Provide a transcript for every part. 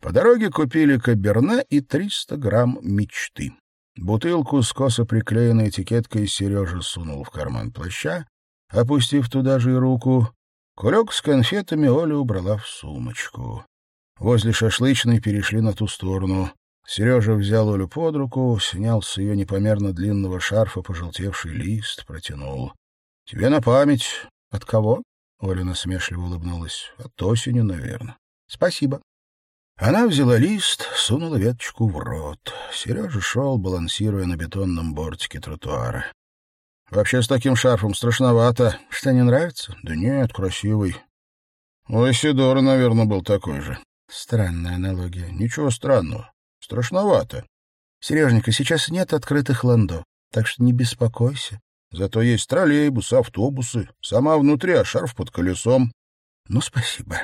По дороге купили каберне и 300 грамм мечты. Бутылку с косо приклеенной этикеткой Сережа сунул в карман плаща, опустив туда же и руку. Кулек с конфетами Оля убрала в сумочку. Возле шашлычной перешли на ту сторону. Сережа взял Олю под руку, снял с ее непомерно длинного шарфа пожелтевший лист, протянул. — Тебе на память. — От кого? — Оля насмешливо улыбнулась. — От осени, наверное. — Спасибо. Она взяла лист, сунула веточку в рот. Сережа шел, балансируя на бетонном бортике тротуара. — Вообще с таким шарфом страшновато. Что, не нравится? — Да нет, красивый. У Исидора, наверное, был такой же. Странная аналогия. Ничего странного. Страшновато. Сереженька, сейчас нет открытых ландо, так что не беспокойся. Зато есть троллейбусы, автобусы. Сама внутри, а шарф под колесом. Ну, спасибо.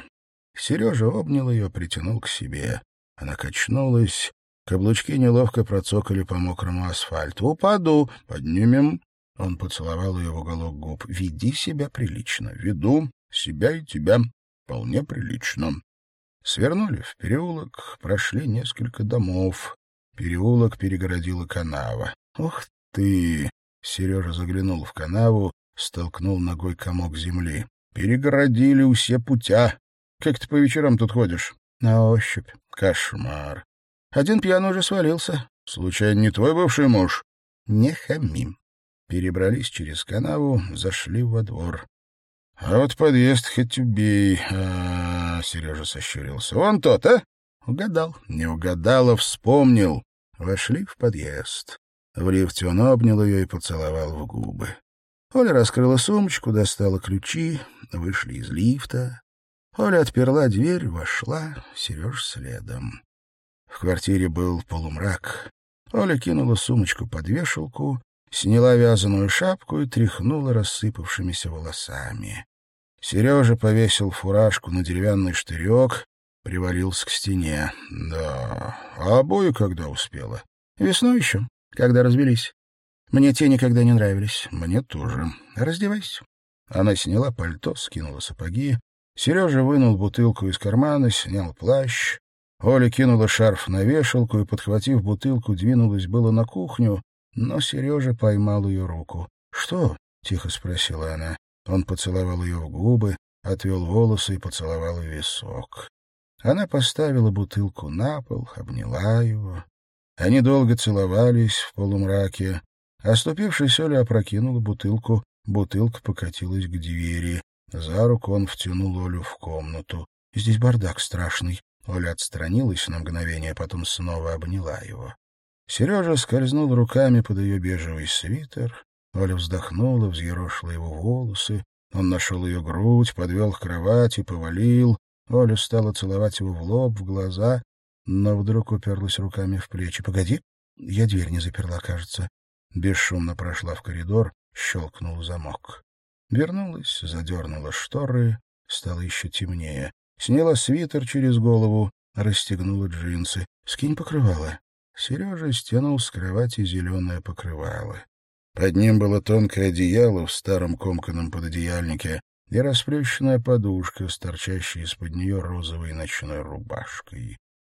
Сережа обнял ее, притянул к себе. Она качнулась. Каблучки неловко процокали по мокрому асфальту. «Упаду! Поднимем!» Он поцеловал ее в уголок губ. «Веди себя прилично. Веду себя и тебя вполне прилично». Свернули в переулок, прошли несколько домов. Переулок перегородила канава. «Ух ты!» — Сережа заглянул в канаву, столкнул ногой комок земли. «Перегородили все путя. Как ты по вечерам тут ходишь?» «На ощупь. Кошмар. Один пьяный уже свалился. Случайно не твой бывший муж?» «Не хамим». Перебрались через канаву, зашли во двор. А вот подъезд хоть убей. А, Сережа сощурился. Вон тот, а? Угадал. Не угадал, а вспомнил. Вошли в подъезд. В лифте он обнял ее и поцеловал в губы. Оля раскрыла сумочку, достала ключи, вышли из лифта. Оля отперла дверь, вошла, Сереж следом. В квартире был полумрак. Оля кинула сумочку под вешалку, сняла вязаную шапку и тряхнула рассыпавшимися волосами. Сережа повесил фуражку на деревянный штырек, привалился к стене. Да, а обои когда успела? Весной еще, когда развелись. Мне те никогда не нравились. Мне тоже. Раздевайся. Она сняла пальто, скинула сапоги. Сережа вынул бутылку из кармана, снял плащ. Оля кинула шарф на вешалку и, подхватив бутылку, двинулась было на кухню, но Сережа поймал ее руку. «Что?» — тихо спросила она. Он поцеловал ее в губы, отвел волосы и поцеловал висок. Она поставила бутылку на пол, обняла его. Они долго целовались в полумраке. Оступившись, Оля опрокинула бутылку. Бутылка покатилась к двери. За руку он втянул Олю в комнату. «Здесь бардак страшный». Оля отстранилась на мгновение, потом снова обняла его. Сережа скользнул руками под ее бежевый свитер. Оля вздохнула, взъерошила его волосы. Он нашел ее грудь, подвел к кровати, повалил. Оля стала целовать его в лоб, в глаза, но вдруг уперлась руками в плечи. «Погоди, я дверь не заперла, кажется». Бесшумно прошла в коридор, щелкнул замок. Вернулась, задернула шторы, стало еще темнее. Сняла свитер через голову, расстегнула джинсы. «Скинь покрывало». Сережа стянул с кровати зеленое покрывало. Под ним было тонкое одеяло в старом комканном пододеяльнике и расплющенная подушка с торчащей из-под нее розовой ночной рубашкой.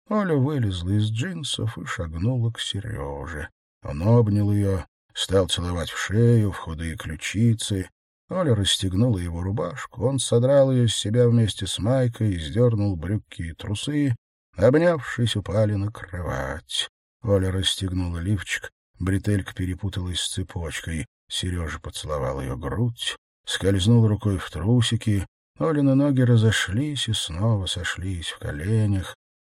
Оля вылезла из джинсов и шагнула к Сереже. Он обнял ее, стал целовать в шею, в худые ключицы. Оля расстегнула его рубашку, он содрал ее с себя вместе с майкой и сдернул брюки и трусы. Обнявшись, упали на кровать. Оля расстегнула лифчик, бретелька перепуталась с цепочкой. Сережа поцеловал ее грудь, скользнул рукой в трусики. Олины ноги разошлись и снова сошлись в коленях.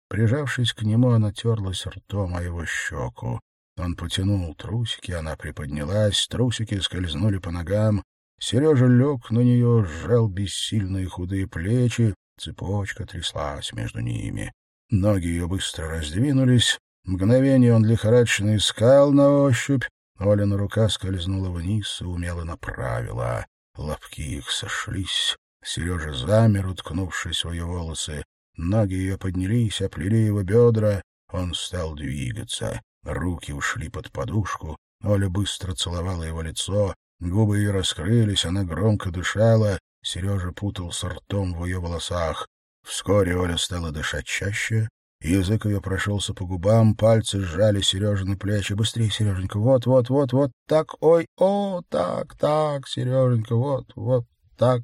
Прижавшись к нему, она терлась ртом о его щеку. Он потянул трусики, она приподнялась, трусики скользнули по ногам. Сережа лег на нее, сжал бессильные худые плечи, цепочка тряслась между ними. Ноги ее быстро раздвинулись, Мгновение он лихорадочно искал на ощупь. Олина рука скользнула вниз и умело направила. Лобки их сошлись. Сережа замер, уткнувшись в ее волосы. Ноги ее поднялись, оплели его бедра. Он стал двигаться. Руки ушли под подушку. Оля быстро целовала его лицо. Губы ее раскрылись, она громко дышала. Сережа путался ртом в ее волосах. Вскоре Оля стала дышать чаще, Язык ее прошелся по губам, пальцы сжали Сережины плечи. «Быстрее, Сереженька, вот, вот, вот, вот так, ой, о, так, так, Сереженька, вот, вот так».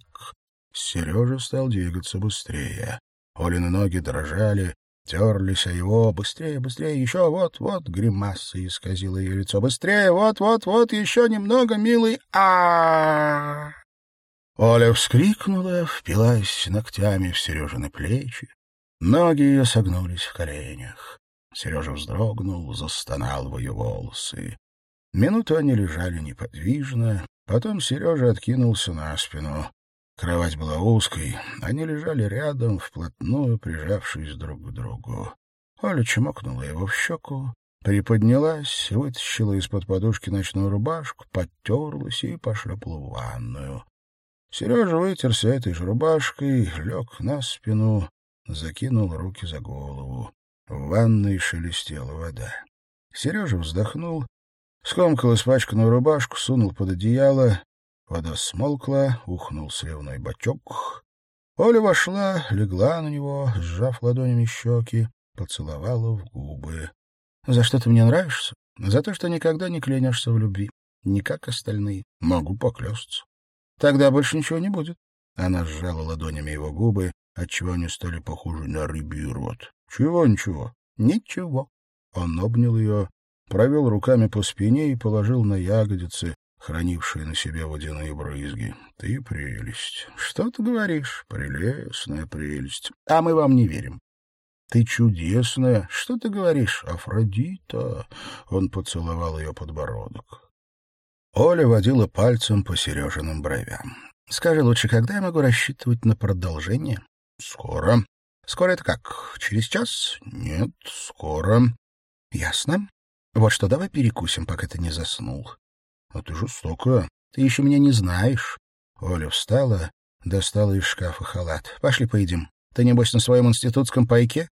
Сережа стал двигаться быстрее. Олины ноги дрожали, терлись о его. «Быстрее, быстрее, еще, вот, вот!» Гримаса исказила ее лицо. «Быстрее, вот, вот, вот, еще немного, милый! а Оля вскрикнула, впилась ногтями в Сережины плечи. Ноги ее согнулись в коленях. Сережа вздрогнул, застонал в ее волосы. Минуту они лежали неподвижно, потом Сережа откинулся на спину. Кровать была узкой, они лежали рядом, вплотную прижавшись друг к другу. Оля чмокнула его в щеку, приподнялась, вытащила из-под подушки ночную рубашку, подтерлась и пошлепала в ванную. Сережа вытерся этой же рубашкой, лег на спину, закинул руки за голову. В ванной шелестела вода. Сережа вздохнул, скомкал испачканную рубашку, сунул под одеяло. Вода смолкла, ухнул сливной бачок. Оля вошла, легла на него, сжав ладонями щеки, поцеловала в губы. — За что ты мне нравишься? За то, что никогда не клянешься в любви. Не как остальные. Могу поклясться. Тогда больше ничего не будет. Она сжала ладонями его губы, отчего они стали похожи на рыбий рот. — Чего ничего? — Ничего. Он обнял ее, провел руками по спине и положил на ягодицы, хранившие на себе водяные брызги. — Ты прелесть. — Что ты говоришь? — Прелестная прелесть. — А мы вам не верим. — Ты чудесная. Что ты говоришь? — Афродита. Он поцеловал ее подбородок. Оля водила пальцем по Сережиным бровям. — Скажи лучше, когда я могу рассчитывать на продолжение? Скоро. Скоро это как? Через час? Нет, скоро. Ясно. Вот что, давай перекусим, пока ты не заснул. А ты жестокая. Ты еще меня не знаешь. Оля встала, достала из шкафа халат. Пошли поедим. Ты, небось, на своем институтском пайке?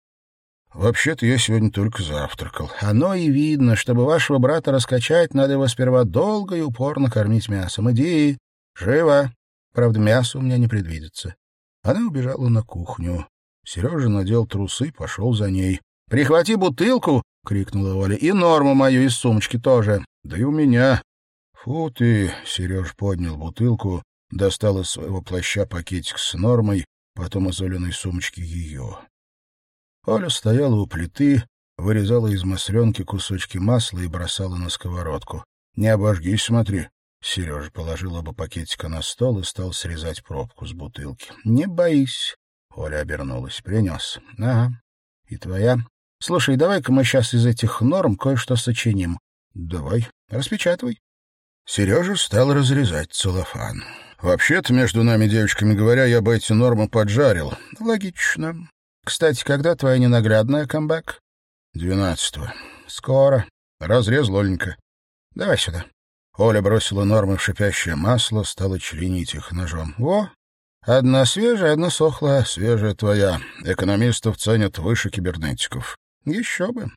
Вообще-то я сегодня только завтракал. Оно и видно. Чтобы вашего брата раскачать, надо его сперва долго и упорно кормить мясом. Иди, живо. Правда, мясо у меня не предвидится. Она убежала на кухню. Сережа надел трусы, пошел за ней. — Прихвати бутылку! — крикнула Оля. — И норму мою из сумочки тоже. — Да и у меня. — Фу ты! — Сереж поднял бутылку, достал из своего плаща пакетик с нормой, потом из Олиной сумочки ее. Оля стояла у плиты, вырезала из масленки кусочки масла и бросала на сковородку. — Не обожгись, смотри. Сережа положил оба пакетика на стол и стал срезать пробку с бутылки. — Не боись. Оля обернулась. — Принес. — Ага. — И твоя? — Слушай, давай-ка мы сейчас из этих норм кое-что сочиним. — Давай. Распечатывай. Сережа стал разрезать целлофан. «Вообще-то, между нами девочками говоря, я бы эти нормы поджарил». «Логично. Кстати, когда твоя ненаглядная камбэк?» «Двенадцатого». «Скоро. Разрез, Лоленька. Давай сюда». Оля бросила нормы в шипящее масло, стала членить их ножом. «Во! Одна свежая, одна сохлая. Свежая твоя. Экономистов ценят выше кибернетиков. Еще бы».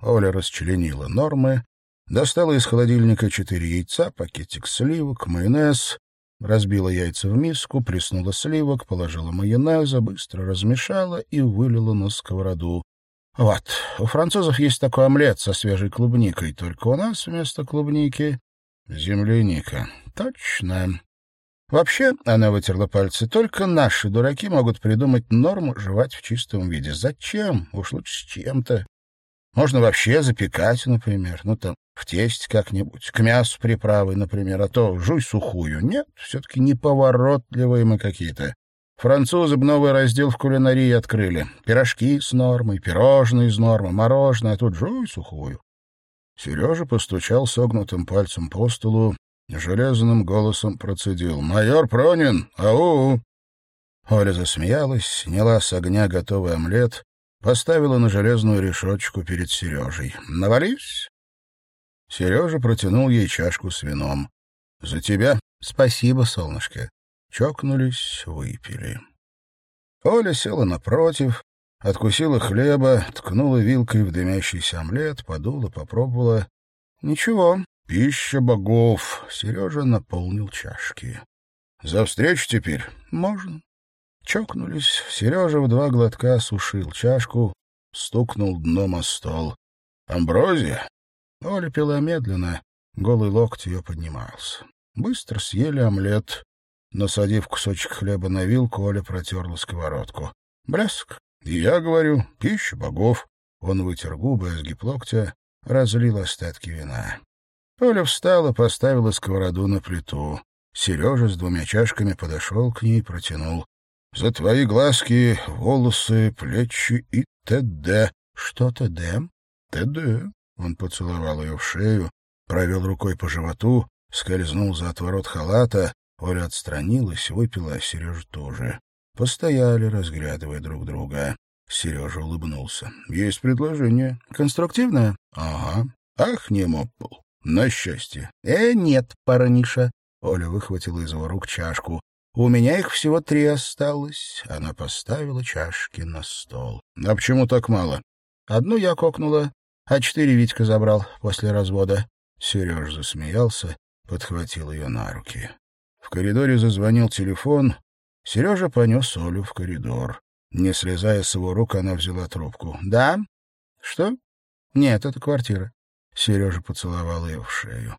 Оля расчленила нормы, достала из холодильника четыре яйца, пакетик сливок, майонез, разбила яйца в миску, приснула сливок, положила майонеза, быстро размешала и вылила на сковороду. Вот, у французов есть такой омлет со свежей клубникой, только у нас вместо клубники Земляника. Точно. Вообще, она вытерла пальцы, только наши дураки могут придумать норму жевать в чистом виде. Зачем? Уж лучше с чем-то. Можно вообще запекать, например, ну там в тесте как-нибудь, к мясу приправы, например, а то жуй сухую. Нет, все-таки неповоротливые мы какие-то. Французы бы новый раздел в кулинарии открыли. Пирожки с нормой, пирожные с нормой, мороженое, а тут жуй сухую. Сережа постучал согнутым пальцем по столу, железным голосом процедил. «Майор Пронин! Ау!» Оля засмеялась, сняла с огня готовый омлет, поставила на железную решеточку перед Сережей. «Навались?» Сережа протянул ей чашку с вином. «За тебя?» «Спасибо, солнышко». Чокнулись, выпили. Оля села напротив, Откусила хлеба, ткнула вилкой в дымящийся омлет, подула, попробовала. Ничего, пища богов. Сережа наполнил чашки. За встречу теперь? Можно. Чокнулись. Сережа в два глотка сушил чашку, стукнул дном о стол. «Амброзия?» Оля пила медленно, голый локоть ее поднимался. Быстро съели омлет. Насадив кусочек хлеба на вилку, Оля протерла сковородку. «Блеск!» «И я говорю, пища богов!» Он вытер губы, а сгиб локтя, разлил остатки вина. Оля встала, поставила сковороду на плиту. Сережа с двумя чашками подошел к ней и протянул. — За твои глазки, волосы, плечи и т.д. — Что т.д.? — т.д. Он поцеловал ее в шею, провел рукой по животу, скользнул за отворот халата. Оля отстранилась, выпила, а Сережа тоже. Постояли, разглядывая друг друга. Сережа улыбнулся. — Есть предложение. — Конструктивное? — Ага. — Ах, не моппл. На счастье. — Э, нет, парниша. Оля выхватила из его рук чашку. У меня их всего три осталось. Она поставила чашки на стол. — А почему так мало? Одну я кокнула, а четыре Витька забрал после развода. Сереж засмеялся, подхватил ее на руки. В коридоре зазвонил телефон. Сережа понес Олю в коридор. Не слезая с его рук, она взяла трубку. — Да? — Что? — Нет, это квартира. Сережа поцеловал ее в шею.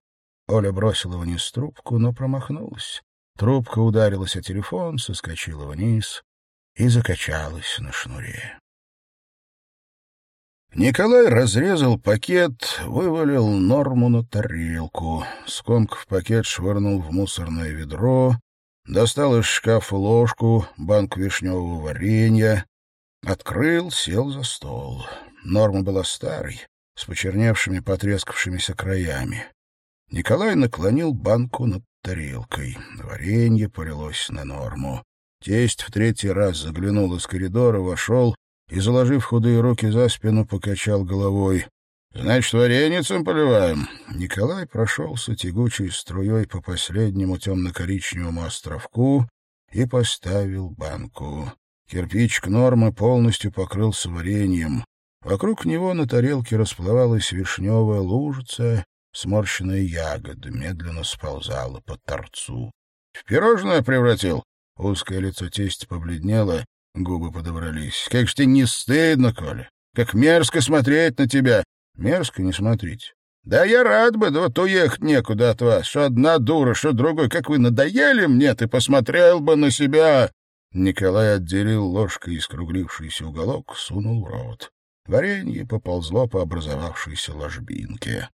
Оля бросила вниз трубку, но промахнулась. Трубка ударилась о телефон, соскочила вниз и закачалась на шнуре. Николай разрезал пакет, вывалил норму на тарелку, скомкав пакет, швырнул в мусорное ведро, достал из шкафа ложку, банк вишневого варенья, открыл, сел за стол. Норма была старой, с почерневшими, потрескавшимися краями. Николай наклонил банку над тарелкой. Варенье полилось на норму. Тесть в третий раз заглянул из коридора, вошел и, заложив худые руки за спину, покачал головой. — Значит, вареницем поливаем? Николай прошелся тягучей струей по последнему темно-коричневому островку и поставил банку. Кирпичик нормы полностью покрылся вареньем. Вокруг него на тарелке расплывалась вишневая лужица, сморщенная ягода медленно сползала по торцу. — В пирожное превратил? Узкое лицо тестя побледнело, губы подобрались. — Как ж тебе не стыдно, Коля? Как мерзко смотреть на тебя! — Мерзко не смотрите. — Да я рад бы, да вот уехать некуда от вас. Что одна дура, что другой. Как вы надоели мне, ты посмотрел бы на себя! Николай отделил ложкой из скруглившийся уголок, сунул в рот. Варенье поползло по образовавшейся ложбинке.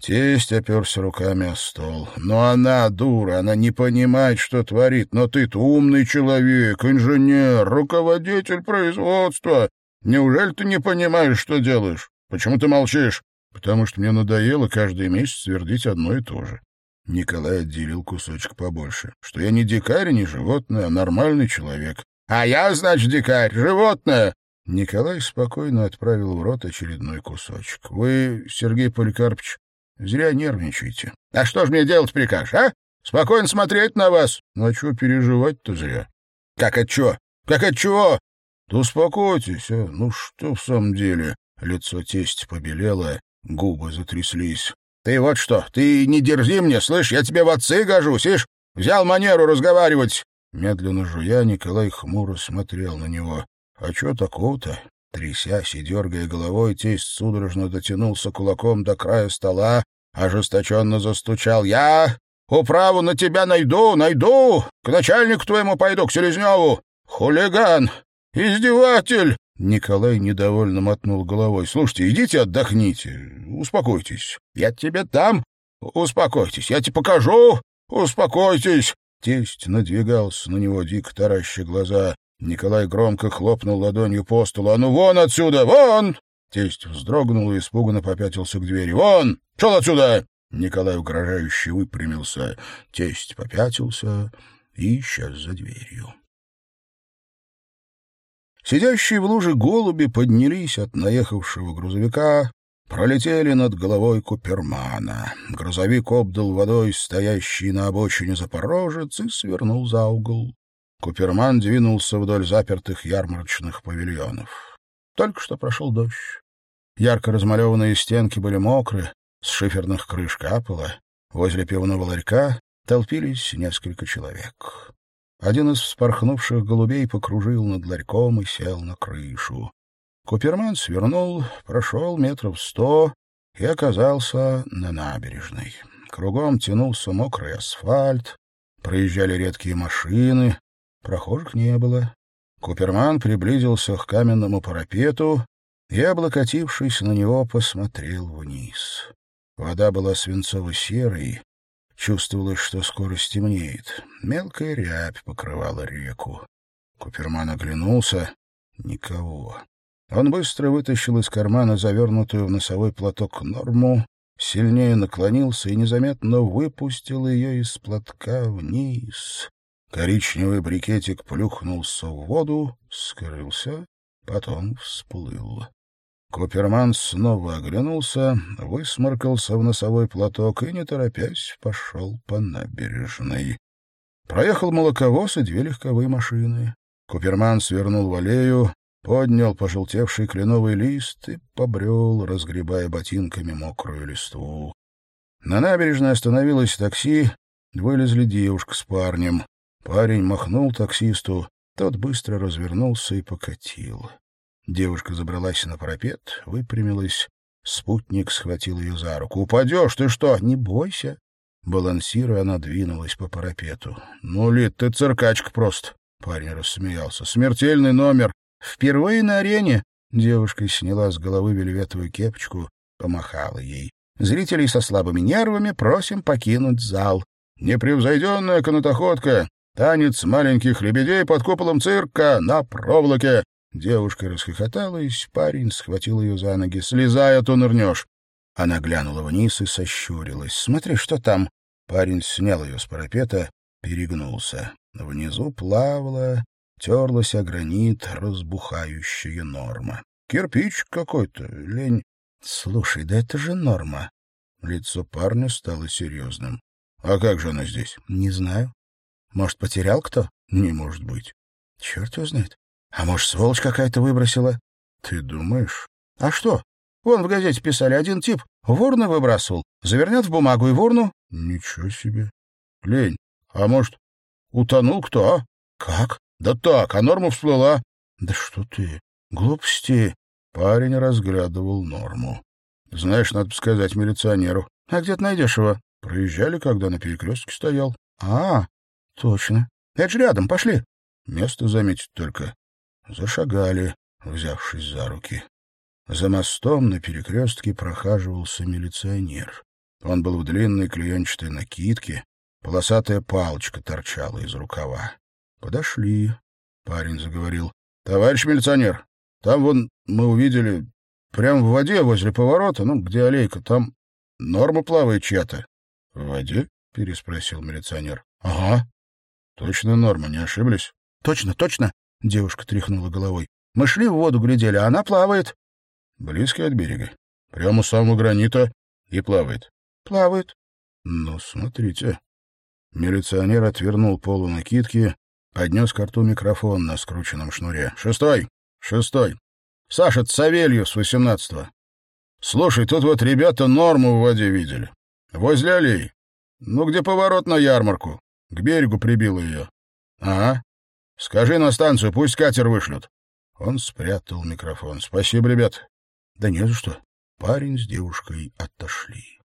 Тесть оперся руками о стол. «Но она дура, она не понимает, что творит. Но ты-то умный человек, инженер, руководитель производства. Неужели ты не понимаешь, что делаешь? Почему ты молчишь?» «Потому что мне надоело каждый месяц твердить одно и то же». Николай отделил кусочек побольше. «Что я не дикарь, не животное, а нормальный человек». «А я, значит, дикарь, животное!» Николай спокойно отправил в рот очередной кусочек. — Вы, Сергей Поликарпович, зря нервничаете. — А что ж мне делать прикажешь, а? Спокойно смотреть на вас. — Ну, а чего переживать-то зря? — Как от чего? Как от чего? — Да успокойтесь, а. Ну, что в самом деле? Лицо тесть побелело, губы затряслись. — Ты вот что, ты не дерзи мне, слышь, я тебе в отцы гожусь, ишь? Взял манеру разговаривать. Медленно жуя, Николай хмуро смотрел на него. А что такого-то? Трясясь и дергая головой, тесть судорожно дотянулся кулаком до края стола, ожесточенно застучал. «Я управу на тебя найду, найду! К начальнику твоему пойду, к Селезневу! Хулиган! Издеватель!» Николай недовольно мотнул головой. «Слушайте, идите отдохните, успокойтесь. Я тебе там, успокойтесь, я тебе покажу, успокойтесь!» Тесть надвигался на него, дико тараща глаза. Николай громко хлопнул ладонью по столу. «А ну вон отсюда! Вон!» Тесть вздрогнул и испуганно попятился к двери. «Вон! Шел отсюда!» Николай угрожающе выпрямился. Тесть попятился и исчез за дверью. Сидящие в луже голуби поднялись от наехавшего грузовика, пролетели над головой Купермана. Грузовик обдал водой стоящий на обочине Запорожец и свернул за угол. Куперман двинулся вдоль запертых ярмарочных павильонов. Только что прошел дождь. Ярко размалеванные стенки были мокры, с шиферных крыш капало. Возле пивного ларька толпились несколько человек. Один из вспорхнувших голубей покружил над ларьком и сел на крышу. Куперман свернул, прошел метров сто и оказался на набережной. Кругом тянулся мокрый асфальт, проезжали редкие машины, прохожих не было. Куперман приблизился к каменному парапету и, облокотившись на него, посмотрел вниз. Вода была свинцово-серой, чувствовалось, что скоро стемнеет. Мелкая рябь покрывала реку. Куперман оглянулся — никого. Он быстро вытащил из кармана завернутую в носовой платок норму, сильнее наклонился и незаметно выпустил ее из платка вниз. Коричневый брикетик плюхнулся в воду, скрылся, потом всплыл. Куперман снова оглянулся, высморкался в носовой платок и, не торопясь, пошел по набережной. Проехал молоковоз и две легковые машины. Куперман свернул в аллею, поднял пожелтевший кленовый лист и побрел, разгребая ботинками мокрую листву. На набережной остановилось такси, вылезли девушка с парнем. Парень махнул таксисту, тот быстро развернулся и покатил. Девушка забралась на парапет, выпрямилась. Спутник схватил ее за руку. «Упадешь, ты что?» «Не бойся». Балансируя, она двинулась по парапету. «Ну, Лид, ты циркачка просто!» Парень рассмеялся. «Смертельный номер. Впервые на арене девушка сняла с головы вельветовую кепочку, помахала ей. Зрителей со слабыми нервами просим покинуть зал. Непревзойденная канатоходка, танец маленьких лебедей под куполом цирка на проволоке. Девушка расхохоталась, парень схватил ее за ноги. «Слезай, а то нырнешь!» Она глянула вниз и сощурилась. «Смотри, что там!» Парень снял ее с парапета, перегнулся. Внизу плавала терлась о гранит разбухающая норма. Кирпич какой-то, лень. Слушай, да это же норма. Лицо парня стало серьезным. А как же она здесь? Не знаю. Может, потерял кто? Не может быть. Черт его знает. А может, сволочь какая-то выбросила? Ты думаешь? А что? Вон в газете писали, один тип ворна выбрасывал. Завернет в бумагу и ворну. Ничего себе. Лень. А может, утонул кто, а? Как? Да так, а норма всплыла. Да что ты, глупости. Парень разглядывал норму. Знаешь, надо сказать милиционеру. А где ты найдешь его? Проезжали, когда на перекрестке стоял. А, точно. Это же рядом, пошли. Место заметить только. Зашагали, взявшись за руки. За мостом на перекрестке прохаживался милиционер. Он был в длинной клеенчатой накидке, полосатая палочка торчала из рукава. Подошли. Парень заговорил. — Товарищ милиционер, там вон мы увидели, прямо в воде возле поворота, ну, где аллейка, там норма плавает чья-то. — В воде? — переспросил милиционер. — Ага. — Точно норма, не ошиблись? — Точно, точно, — девушка тряхнула головой. — Мы шли в воду, глядели, а она плавает. — Близко от берега. Прямо у самого гранита и плавает. — Плавает. — Ну, смотрите. Милиционер отвернул полу накидки, Поднес к рту микрофон на скрученном шнуре. «Шестой! Шестой! Саша, Савелью с восемнадцатого. Слушай, тут вот ребята норму в воде видели. Возле аллеи. Ну, где поворот на ярмарку? К берегу прибило ее. Ага. Скажи на станцию, пусть катер вышлют». Он спрятал микрофон. «Спасибо, ребят». «Да не за что». Парень с девушкой отошли.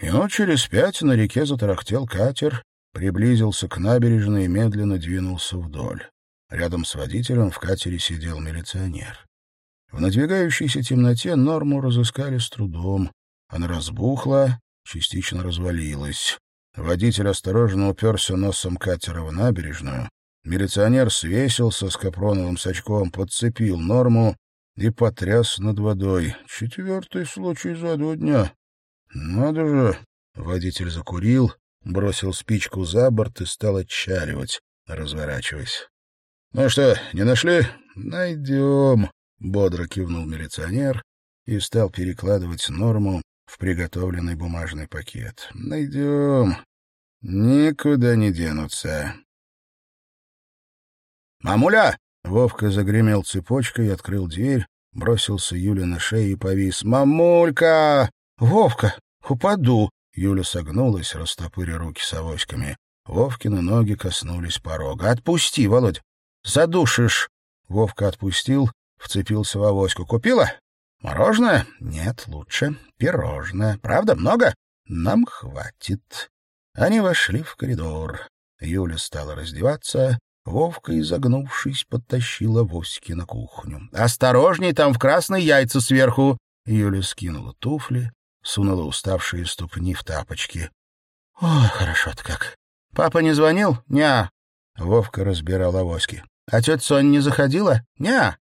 Минут через пять на реке затарахтел катер, приблизился к набережной и медленно двинулся вдоль. Рядом с водителем в катере сидел милиционер. В надвигающейся темноте норму разыскали с трудом. Она разбухла, частично развалилась. Водитель осторожно уперся носом катера в набережную. Милиционер свесился с капроновым сачком, подцепил норму и потряс над водой. Четвертый случай за два дня. Надо же! Водитель закурил, бросил спичку за борт и стал отчаливать, разворачиваясь. — Ну что, не нашли? — Найдем, — бодро кивнул милиционер и стал перекладывать норму в приготовленный бумажный пакет. — Найдем. Никуда не денутся. «Мамуля!» — Вовка загремел цепочкой, открыл дверь, бросился Юля на шею и повис. «Мамулька! Вовка! Упаду!» Юля согнулась, растопыря руки с авоськами. Вовкины ноги коснулись порога. «Отпусти, Володь! Задушишь!» Вовка отпустил, вцепился в авоську. «Купила? Мороженое? Нет, лучше. Пирожное. Правда, много? Нам хватит». Они вошли в коридор. Юля стала раздеваться. Вовка, изогнувшись, подтащила Вовсики на кухню. «Осторожней, там в красной яйца сверху!» Юля скинула туфли, сунула уставшие ступни в тапочки. «О, хорошо-то как! Папа не звонил? Ня!» Вовка разбирал авоськи. «А тетя Соня не заходила? Ня!»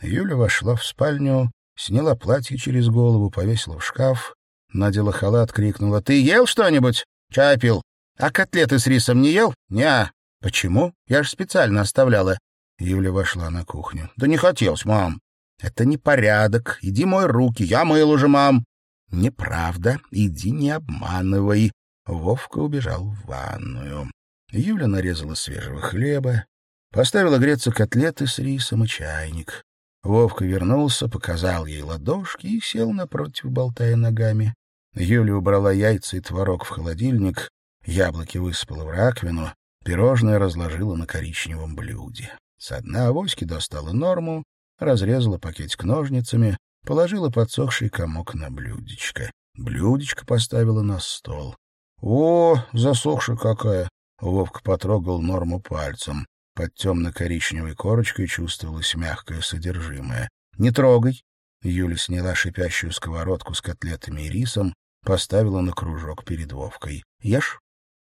Юля вошла в спальню, сняла платье через голову, повесила в шкаф, надела халат, крикнула. «Ты ел что-нибудь?» «Чай пил. А котлеты с рисом не ел?» «Ня». «Почему? Я же специально оставляла». Юля вошла на кухню. «Да не хотелось, мам». «Это непорядок. Иди мой руки. Я мыл уже, мам». «Неправда. Иди не обманывай». Вовка убежал в ванную. Юля нарезала свежего хлеба, поставила греться котлеты с рисом и чайник. Вовка вернулся, показал ей ладошки и сел напротив, болтая ногами. Юля убрала яйца и творог в холодильник, яблоки высыпала в раковину, пирожное разложила на коричневом блюде. С дна авоськи достала норму, разрезала пакетик ножницами, положила подсохший комок на блюдечко. Блюдечко поставила на стол. «О, засохшая какая!» Вовка потрогал норму пальцем. Под темно-коричневой корочкой чувствовалось мягкое содержимое. «Не трогай!» Юля сняла шипящую сковородку с котлетами и рисом, поставила на кружок перед Вовкой. «Ешь?»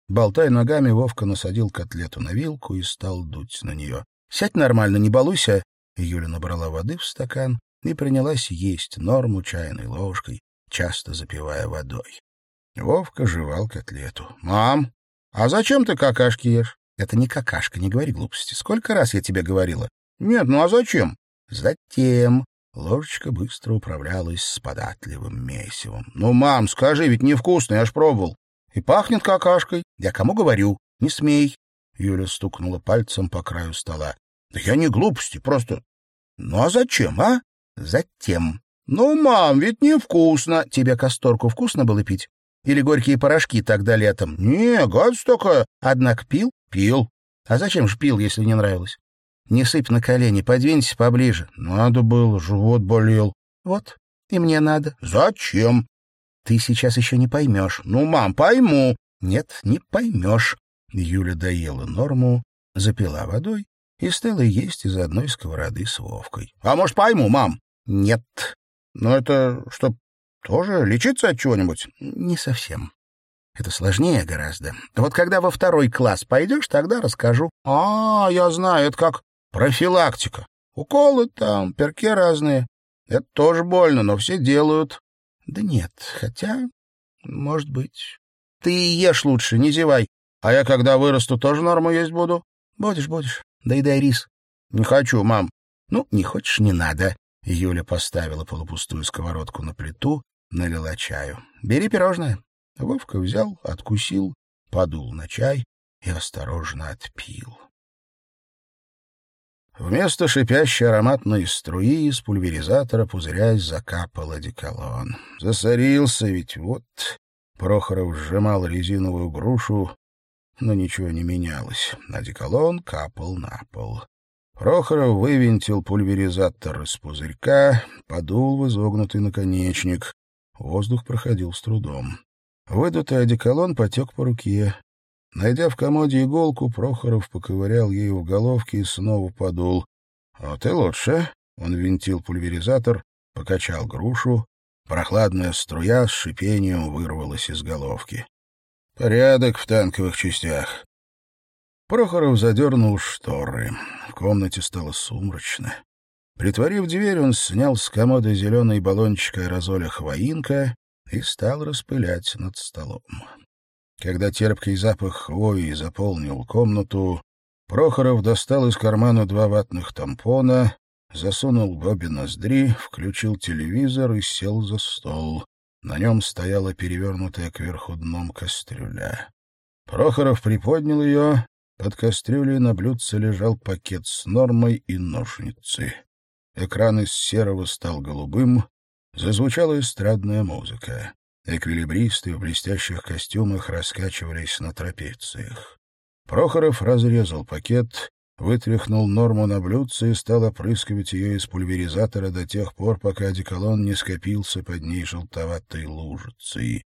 Болтая ногами, Вовка насадил котлету на вилку и стал дуть на нее. «Сядь нормально, не балуйся!» Юля набрала воды в стакан и принялась есть норму чайной ложкой, часто запивая водой. Вовка жевал котлету. «Мам, а зачем ты какашки ешь?» Это не какашка, не говори глупости. Сколько раз я тебе говорила? Нет, ну а зачем? Затем. Ложечка быстро управлялась с податливым месивом. Ну, мам, скажи, ведь невкусно, я ж пробовал. И пахнет какашкой. Я кому говорю? Не смей. Юля стукнула пальцем по краю стола. Да я не глупости, просто... Ну а зачем, а? Затем. Ну, мам, ведь невкусно. Тебе касторку вкусно было пить? Или горькие порошки тогда летом? Не, гадость такая. Однако пил? Пил. А зачем же пил, если не нравилось? Не сыпь на колени, подвинься поближе. Надо было, живот болел. Вот, и мне надо. Зачем? Ты сейчас еще не поймешь. Ну, мам, пойму. Нет, не поймешь. Юля доела норму, запила водой и стала есть из одной сковороды с Вовкой. А может, пойму, мам? Нет. Но это что, тоже лечиться от чего-нибудь? Не совсем. Это сложнее гораздо. Вот когда во второй класс пойдешь, тогда расскажу. А, я знаю, это как профилактика. Уколы там, перки разные. Это тоже больно, но все делают. Да нет, хотя, может быть. Ты ешь лучше, не зевай. А я, когда вырасту, тоже норму есть буду? Будешь, будешь. Доедай рис. Не хочу, мам. Ну, не хочешь, не надо. Юля поставила полупустую сковородку на плиту, налила чаю. Бери пирожное. Вовка взял, откусил, подул на чай и осторожно отпил. Вместо шипящей ароматной струи из пульверизатора, пузырясь, закапал одеколон. Засорился ведь вот... Прохоров сжимал резиновую грушу, но ничего не менялось. Одеколон капал на пол. Прохоров вывинтил пульверизатор из пузырька, подул в изогнутый наконечник. Воздух проходил с трудом. Выдутый одеколон потек по руке. Найдя в комоде иголку, Прохоров поковырял ею в головке и снова подул. «Вот и лучше». Он винтил пульверизатор, покачал грушу. Прохладная струя с шипением вырвалась из головки. «Порядок в танковых частях». Прохоров задернул шторы. В комнате стало сумрачно. Притворив дверь, он снял с комода зеленый баллончик аэрозоля «Хвоинка» и стал распылять над столом. Когда терпкий запах хвои заполнил комнату, Прохоров достал из кармана два ватных тампона, засунул в обе ноздри, включил телевизор и сел за стол. На нем стояла перевернутая кверху дном кастрюля. Прохоров приподнял ее. Под кастрюлей на блюдце лежал пакет с нормой и ножницы. Экран из серого стал голубым, Зазвучала эстрадная музыка. Эквилибристы в блестящих костюмах раскачивались на трапециях. Прохоров разрезал пакет, вытряхнул норму на блюдце и стал опрыскивать ее из пульверизатора до тех пор, пока одеколон не скопился под ней желтоватой лужицей.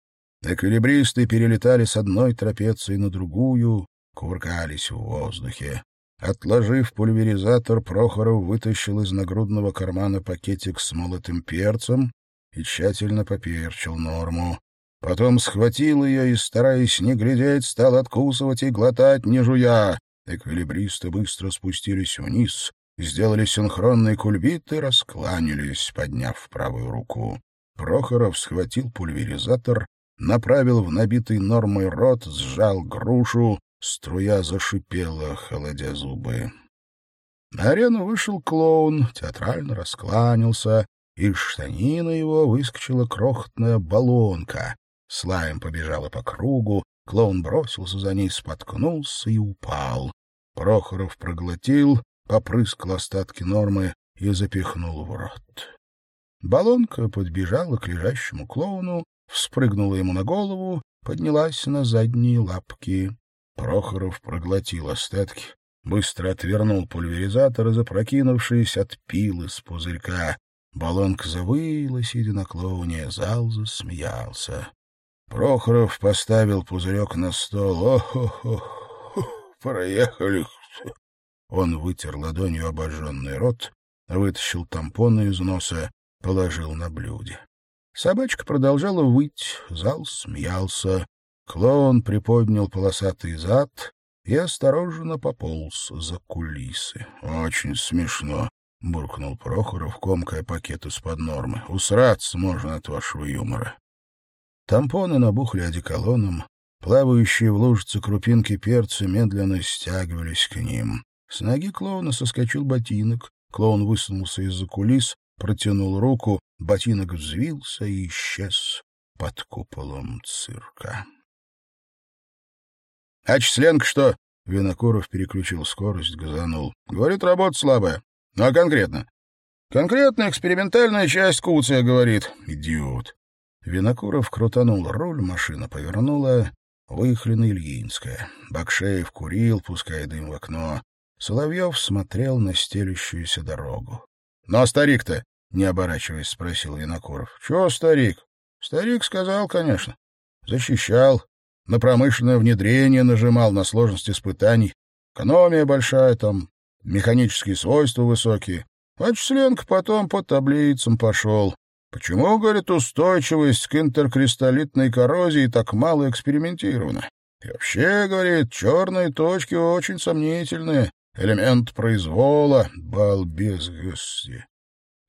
Эквилибристы перелетали с одной трапеции на другую, кувыркались в воздухе. Отложив пульверизатор, Прохоров вытащил из нагрудного кармана пакетик с молотым перцем и тщательно поперчил норму. Потом схватил ее и, стараясь не глядеть, стал откусывать и глотать, не жуя. Эквилибристы быстро спустились вниз, сделали синхронный кульбит и раскланялись, подняв правую руку. Прохоров схватил пульверизатор, направил в набитый нормой рот, сжал грушу, струя зашипела, холодя зубы. На арену вышел клоун, театрально раскланялся, из штанины его выскочила крохотная баллонка. Слаем побежала по кругу, клоун бросился за ней, споткнулся и упал. Прохоров проглотил, попрыскал остатки нормы и запихнул в рот. Баллонка подбежала к лежащему клоуну, вспрыгнула ему на голову, поднялась на задние лапки. Прохоров проглотил остатки, быстро отвернул пульверизатор и, запрокинувшись, отпил из пузырька. Баллонка завыла, сидя на клоуне, зал засмеялся. Прохоров поставил пузырек на стол. Ох-ох-ох, проехали. Он вытер ладонью обожженный рот, вытащил тампоны из носа, положил на блюде. Собачка продолжала выть, зал смеялся. Клоун приподнял полосатый зад и осторожно пополз за кулисы. — Очень смешно, — буркнул Прохоров, комкая пакет из-под нормы. — Усраться можно от вашего юмора. Тампоны набухли одеколоном, плавающие в лужице крупинки перца медленно стягивались к ним. С ноги клоуна соскочил ботинок, клоун высунулся из-за кулис, протянул руку, ботинок взвился и исчез под куполом цирка. — А численка что? — Винокуров переключил скорость, газанул. — Говорит, работа слабая. Ну, а конкретно? — Конкретно экспериментальная часть Куция, говорит. — Идиот. Винокуров крутанул руль, машина повернула. Выехали на Ильинское. Бакшеев курил, пуская дым в окно. Соловьев смотрел на стелющуюся дорогу. — Ну, а старик-то? — не оборачиваясь, спросил Винокуров. — Чего старик? — Старик сказал, конечно. Защищал. На промышленное внедрение нажимал, на сложность испытаний. Экономия большая там, механические свойства высокие. А численка потом по таблицам пошел. Почему, говорит, устойчивость к интеркристаллитной коррозии так мало экспериментирована? И вообще, говорит, черные точки очень сомнительные. Элемент произвола. Балбес, господи.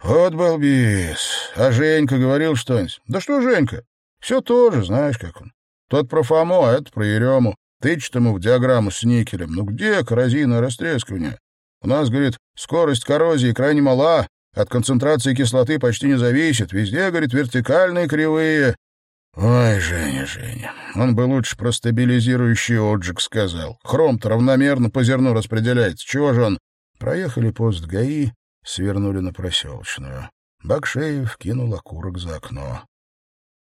Вот балбес. А Женька говорил что-нибудь? Да что Женька? Все тоже, знаешь, как он. Тот про Фому, а это про Ерему. Тычет ему в диаграмму с никелем. Ну где коррозийное растрескивание? У нас, говорит, скорость коррозии крайне мала, от концентрации кислоты почти не зависит. Везде, говорит, вертикальные кривые. Ой, Женя, Женя, он бы лучше про стабилизирующий отжиг сказал. Хром-то равномерно по зерну распределяется. Чего же он? Проехали пост ГАИ, свернули на проселочную. Бакшеев кинул окурок за окно.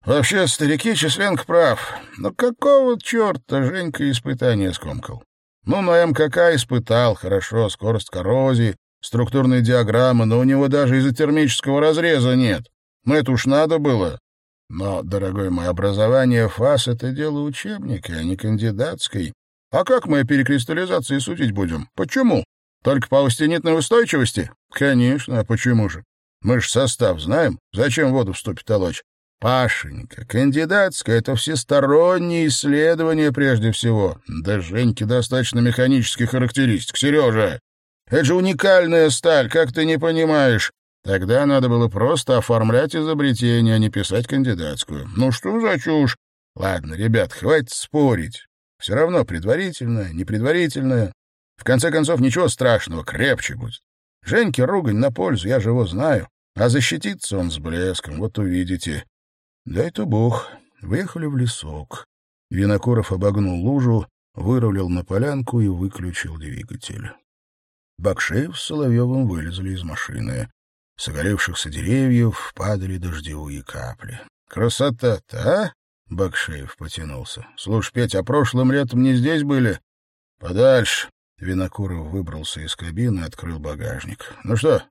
Вообще, старики Численко прав. Но какого черта Женька испытания скомкал? Ну, на МКК испытал, хорошо, скорость коррозии, структурные диаграммы, но у него даже изотермического разреза нет. Ну, это уж надо было. Но, дорогой мой, образование ФАС — это дело учебника, а не кандидатской. А как мы о перекристаллизации судить будем? Почему? Только по аустенитной устойчивости? Конечно, а почему же? Мы ж состав знаем. Зачем воду в ступе толочь? Пашенька, кандидатская — это всестороннее исследование прежде всего. Да Женьке достаточно механических характеристик. Сережа, это же уникальная сталь, как ты не понимаешь. Тогда надо было просто оформлять изобретение, а не писать кандидатскую. Ну что за чушь? Ладно, ребят, хватит спорить. Все равно предварительное, непредварительное. В конце концов, ничего страшного, крепче будет. Женьке ругань на пользу, я же его знаю. А защититься он с блеском, вот увидите. Дай-то бог. Выехали в лесок. Винокуров обогнул лужу, вырулил на полянку и выключил двигатель. Бакшеев с Соловьевым вылезли из машины. С оголевшихся деревьев падали дождевые капли. «Красота-то, а?» — Бакшеев потянулся. «Слушай, Петя, а прошлым летом не здесь были?» «Подальше. Винокуров выбрался из кабины и открыл багажник. — Ну что,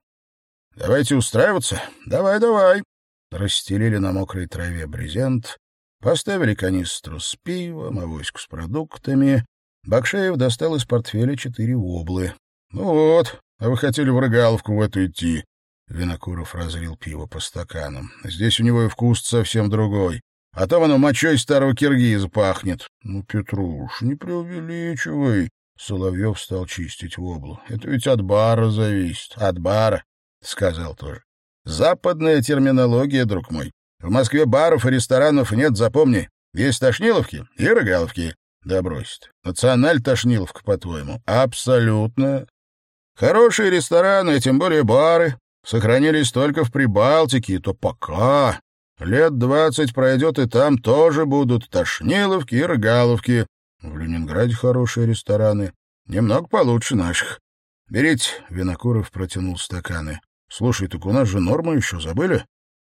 давайте устраиваться? — Давай, давай. Расстелили на мокрой траве брезент, поставили канистру с пивом, авоську с продуктами. Бакшеев достал из портфеля четыре воблы. — Ну вот, а вы хотели в рыгаловку в эту идти. Винокуров разлил пиво по стаканам. Здесь у него и вкус совсем другой. А там оно мочой старого киргиза пахнет. — Ну, Петруш, не преувеличивай. Соловьев стал чистить воблу. — Это ведь от бара зависит. От бара, — сказал тоже. — Западная терминология, друг мой. В Москве баров и ресторанов нет, запомни. Есть тошниловки и рыгаловки. Да бросит. Националь тошниловка, по-твоему? Абсолютно. Хорошие рестораны, а тем более бары, сохранились только в Прибалтике, то пока. Лет двадцать пройдет, и там тоже будут тошниловки и рыгаловки. В Ленинграде хорошие рестораны, немного получше наших. Берите, Винокуров протянул стаканы. Слушай, так у нас же норма еще забыли?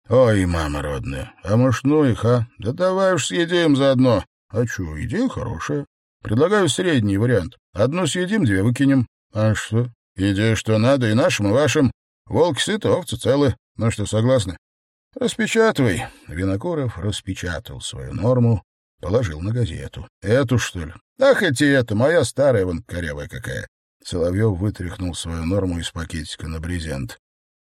Ой, мама родная, а может, ну их, а? Да давай уж съедим заодно. А что, идея хорошая. Предлагаю средний вариант. Одну съедим, две выкинем. А что? Идея, что надо, и нашим, и вашим. Волки сыты, овцы целы. Ну что, согласны? Распечатывай. Винокуров распечатал свою норму, положил на газету. Эту, что ли? Да хоть и это, моя старая вон корявая какая. Соловьев вытряхнул свою норму из пакетика на брезент.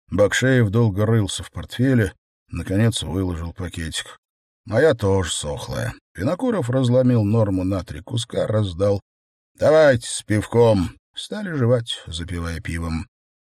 Бакшеев долго рылся в портфеле, наконец выложил пакетик. Моя тоже сохлая. Винокуров разломил норму на три куска, раздал. «Давайте с пивком». Стали жевать, запивая пивом.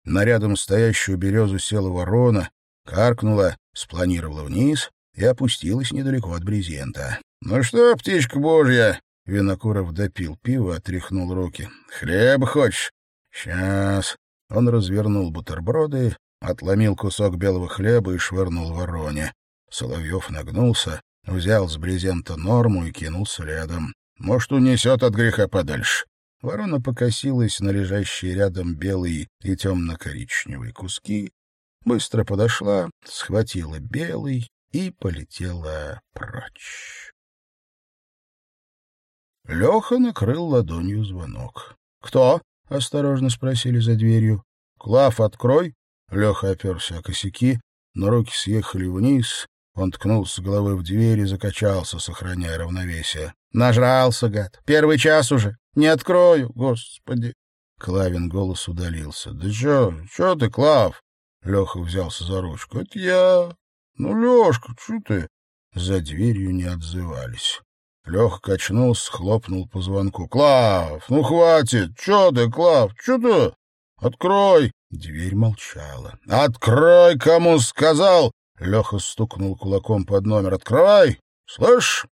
На рядом стоящую березу села ворона, каркнула, спланировала вниз и опустилась недалеко от брезента. — Ну что, птичка божья? — Винокуров допил пиво, отряхнул руки. — Хлеб хочешь? — Сейчас. Он развернул бутерброды, отломил кусок белого хлеба и швырнул вороне. Соловьев нагнулся, взял с брезента норму и кинул следом. Может, унесет от греха подальше. Ворона покосилась на лежащие рядом белые и темно-коричневые куски, быстро подошла, схватила белый и полетела прочь. Леха накрыл ладонью звонок. «Кто?» — осторожно спросили за дверью. «Клав, открой!» Леха оперся о косяки, но руки съехали вниз. Он ткнулся головой в дверь и закачался, сохраняя равновесие. «Нажрался, гад! Первый час уже! Не открою, господи!» Клавин голос удалился. «Да чё, чё ты, Клав?» Леха взялся за ручку. «Это я. Ну, Лешка, чё ты?» За дверью не отзывались. Леха качнулся, хлопнул по звонку. «Клав, ну хватит! Чё ты, Клав, чё ты? Открой!» Дверь молчала. «Открой, кому сказал!» Леха стукнул кулаком под номер. «Открывай! Слышь?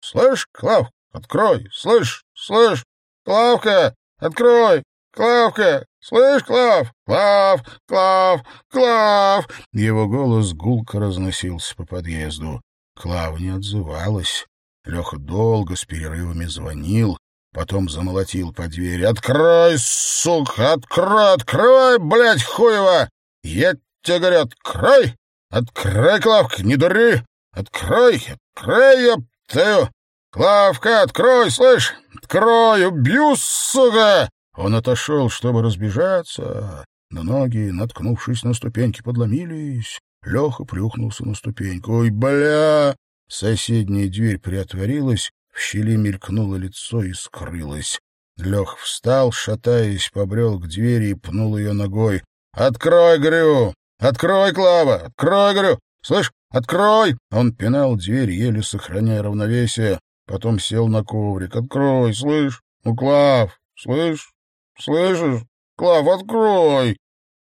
Слышь, Клав, открой! Слышь, слышь! Клавка, открой! Клавка! Слышь, Клав! Клав! Клав! Клав!» Его голос гулко разносился по подъезду. Клава не отзывалась. Леха долго с перерывами звонил, потом замолотил по двери. «Открой, сука! Открой! Открывай, блядь, хуево! Я тебе говорю, открой! Открой, Клавка, не дури! Открой! Открой, ёптаю! Клавка, открой, слышь! Открой! Убью, сука!» Он отошел, чтобы разбежаться, но ноги, наткнувшись на ступеньки, подломились. Леха плюхнулся на ступеньку. «Ой, бля!» Соседняя дверь приотворилась, в щели мелькнуло лицо и скрылось. Лех встал, шатаясь, побрел к двери и пнул ее ногой. «Открой, говорю! Открой, Клава! Открой, говорю! Слышь, открой!» Он пинал дверь, еле сохраняя равновесие. Потом сел на коврик. «Открой, слышь! Ну, Клав, слышь? Слышишь? Клав, открой!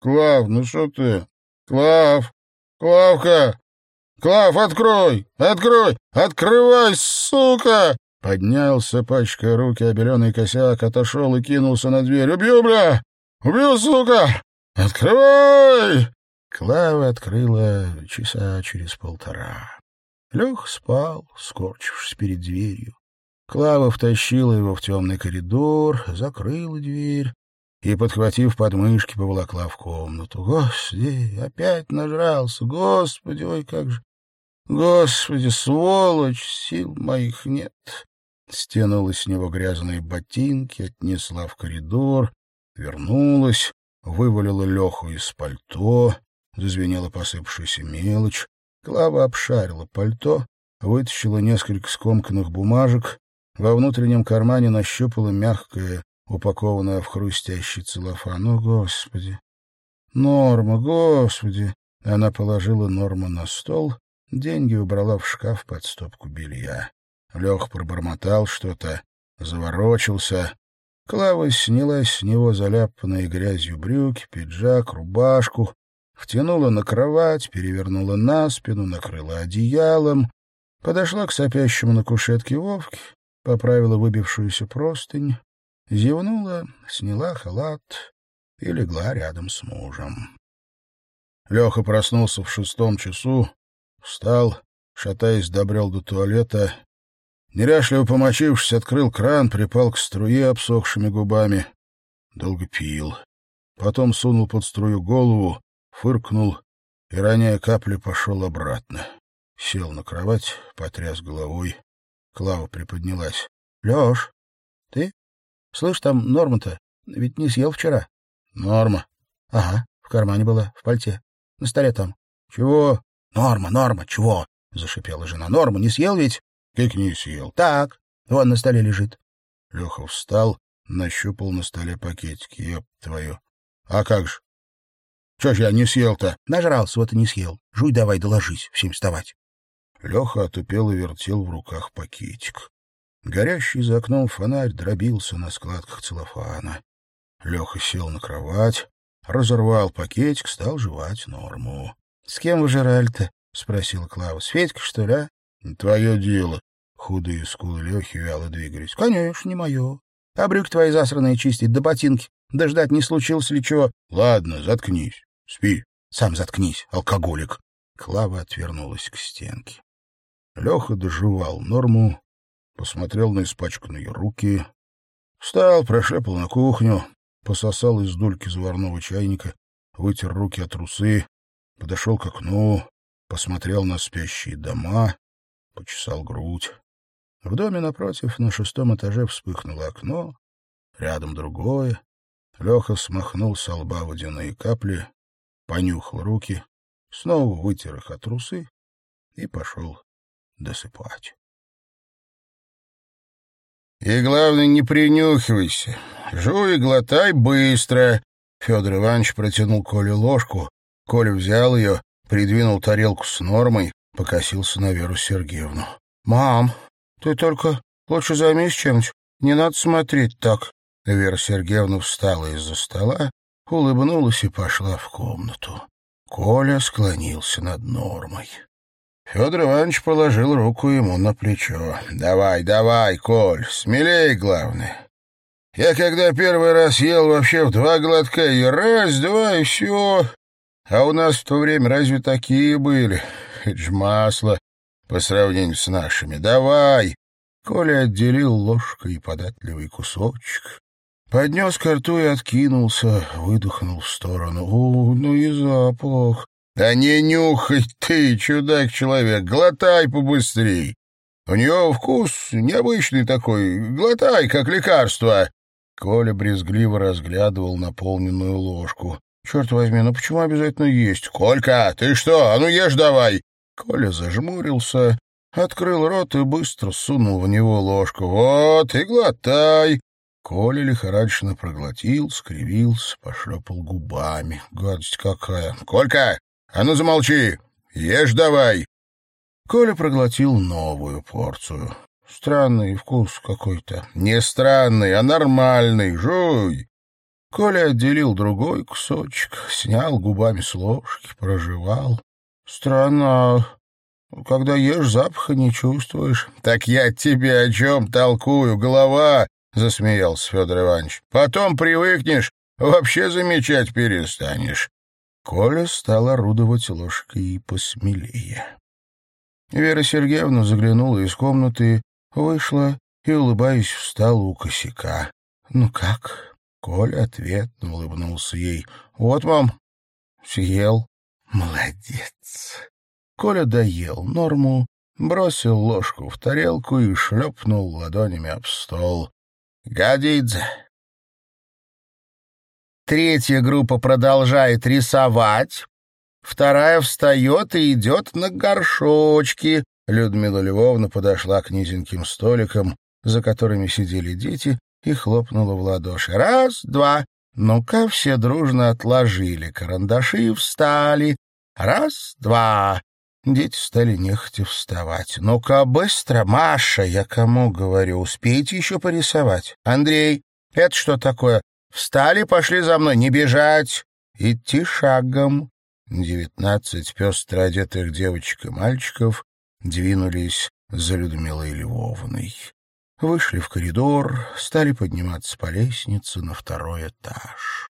Клав, ну что ты? Клав! Клавка! Клав, открой! Открой! Открывай, сука!» Поднялся, пачкая руки, обеленный косяк, отошел и кинулся на дверь. «Убью, бля! Убью, сука! Открывай!» Клава открыла часа через полтора. Лех спал, скорчившись перед дверью. Клава втащила его в темный коридор, закрыла дверь и, подхватив подмышки, поволокла в комнату. Господи, опять нажрался, господи, ой, как же! Господи, сволочь, сил моих нет. стянула с него грязные ботинки, отнесла в коридор, вернулась, вывалила Леху из пальто, зазвенела посыпавшаяся мелочь. Клава обшарила пальто, вытащила несколько скомканных бумажек, во внутреннем кармане нащупала мягкое, упакованное в хрустящий целлофан. О, Господи! Норма, Господи! Она положила Норму на стол, деньги убрала в шкаф под стопку белья. Лех пробормотал что-то, заворочился. Клава сняла с него заляпанные грязью брюки, пиджак, рубашку, втянула на кровать, перевернула на спину, накрыла одеялом, подошла к сопящему на кушетке Вовке, поправила выбившуюся простынь, зевнула, сняла халат и легла рядом с мужем. Леха проснулся в шестом часу, встал, шатаясь, добрел до туалета, неряшливо помочившись, открыл кран, припал к струе обсохшими губами. Долго пил. Потом сунул под струю голову, фыркнул и, роняя капли, пошел обратно. Сел на кровать, потряс головой. Клава приподнялась. — Леш, ты? Слышь, там норма-то ведь не съел вчера. — Норма. — Ага, в кармане была, в пальте. На столе там. — Чего? — Норма, норма, чего? — зашипела жена. — Норма не съел ведь? — Как не съел? — Так, вон на столе лежит. Леха встал, нащупал на столе пакетики. — Еп твою. — А как же? Что ж я не съел-то? — Нажрался, вот и не съел. Жуй давай, доложись, всем вставать. Леха отупел и вертел в руках пакетик. Горящий за окном фонарь дробился на складках целлофана. Леха сел на кровать, разорвал пакетик, стал жевать норму. — С кем вы жрали-то? — спросила Клава. — С Федькой, что ли, а? — Твое дело. Худые скулы Лехи вяло двигались. — Конечно, не мое. А брюки твои засранные чистить, да ботинки. Да ждать не случилось ли чего? — Ладно, заткнись. Спи. — Сам заткнись, алкоголик. Клава отвернулась к стенке. Леха доживал норму, посмотрел на испачканные руки, встал, прошепал на кухню, пососал из дульки заварного чайника, вытер руки от трусы, подошел к окну, посмотрел на спящие дома, почесал грудь. В доме напротив на шестом этаже вспыхнуло окно, рядом другое. Леха смахнул со лба водяные капли, понюхал руки, снова вытер их от трусы и пошел досыпать. И главное, не принюхивайся. Жуй и глотай быстро. Федор Иванович протянул Коле ложку. Коля взял ее, придвинул тарелку с нормой, покосился на Веру Сергеевну. — Мам, ты только лучше займись чем-нибудь. Не надо смотреть так. Вера Сергеевна встала из-за стола, улыбнулась и пошла в комнату. Коля склонился над нормой. Федор Иванович положил руку ему на плечо. «Давай, давай, Коль, смелей, главное. Я когда первый раз ел вообще в два глотка, и раз, два, и все. А у нас в то время разве такие были? Это ж масло по сравнению с нашими. Давай!» Коля отделил ложкой податливый кусочек, поднес к рту и откинулся, выдохнул в сторону. «О, ну и запах!» Да не нюхай ты, чудак-человек, глотай побыстрей. У него вкус необычный такой, глотай, как лекарство. Коля брезгливо разглядывал наполненную ложку. Черт возьми, ну почему обязательно есть? Колька, ты что? А ну ешь давай. Коля зажмурился, открыл рот и быстро сунул в него ложку. Вот, и глотай. Коля лихорадочно проглотил, скривился, пошлепал губами. Гадость какая. Колька, а ну замолчи! Ешь давай!» Коля проглотил новую порцию. Странный вкус какой-то. Не странный, а нормальный. Жуй! Коля отделил другой кусочек, снял губами с ложки, прожевал. Странно, когда ешь, запаха не чувствуешь. — Так я тебе о чем толкую, голова? — засмеялся Федор Иванович. — Потом привыкнешь, вообще замечать перестанешь. Коля стал орудовать ложкой посмелее. Вера Сергеевна заглянула из комнаты, вышла и, улыбаясь, встала у косяка. «Ну как?» Коля ответно улыбнулся ей. «Вот, мам, съел». «Молодец». Коля доел норму, бросил ложку в тарелку и шлепнул ладонями об стол. «Годится!» Третья группа продолжает рисовать, вторая встает и идет на горшочки. Людмила Львовна подошла к низеньким столикам, за которыми сидели дети, и хлопнула в ладоши. «Раз, два!» Ну-ка, все дружно отложили карандаши и встали. Раз, два. Дети стали нехотя вставать. «Ну-ка, быстро, Маша, я кому говорю, успейте еще порисовать. Андрей, это что такое? Встали, пошли за мной, не бежать, идти шагом». Девятнадцать пестро одетых девочек и мальчиков двинулись за Людмилой Львовной. Вышли в коридор, стали подниматься по лестнице на второй этаж.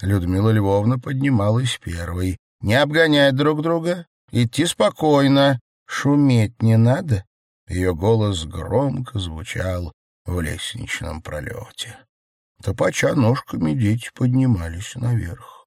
Людмила Львовна поднималась первой. «Не обгонять друг друга, Идти спокойно, шуметь не надо. Ее голос громко звучал в лестничном пролете. Топача ножками дети поднимались наверх.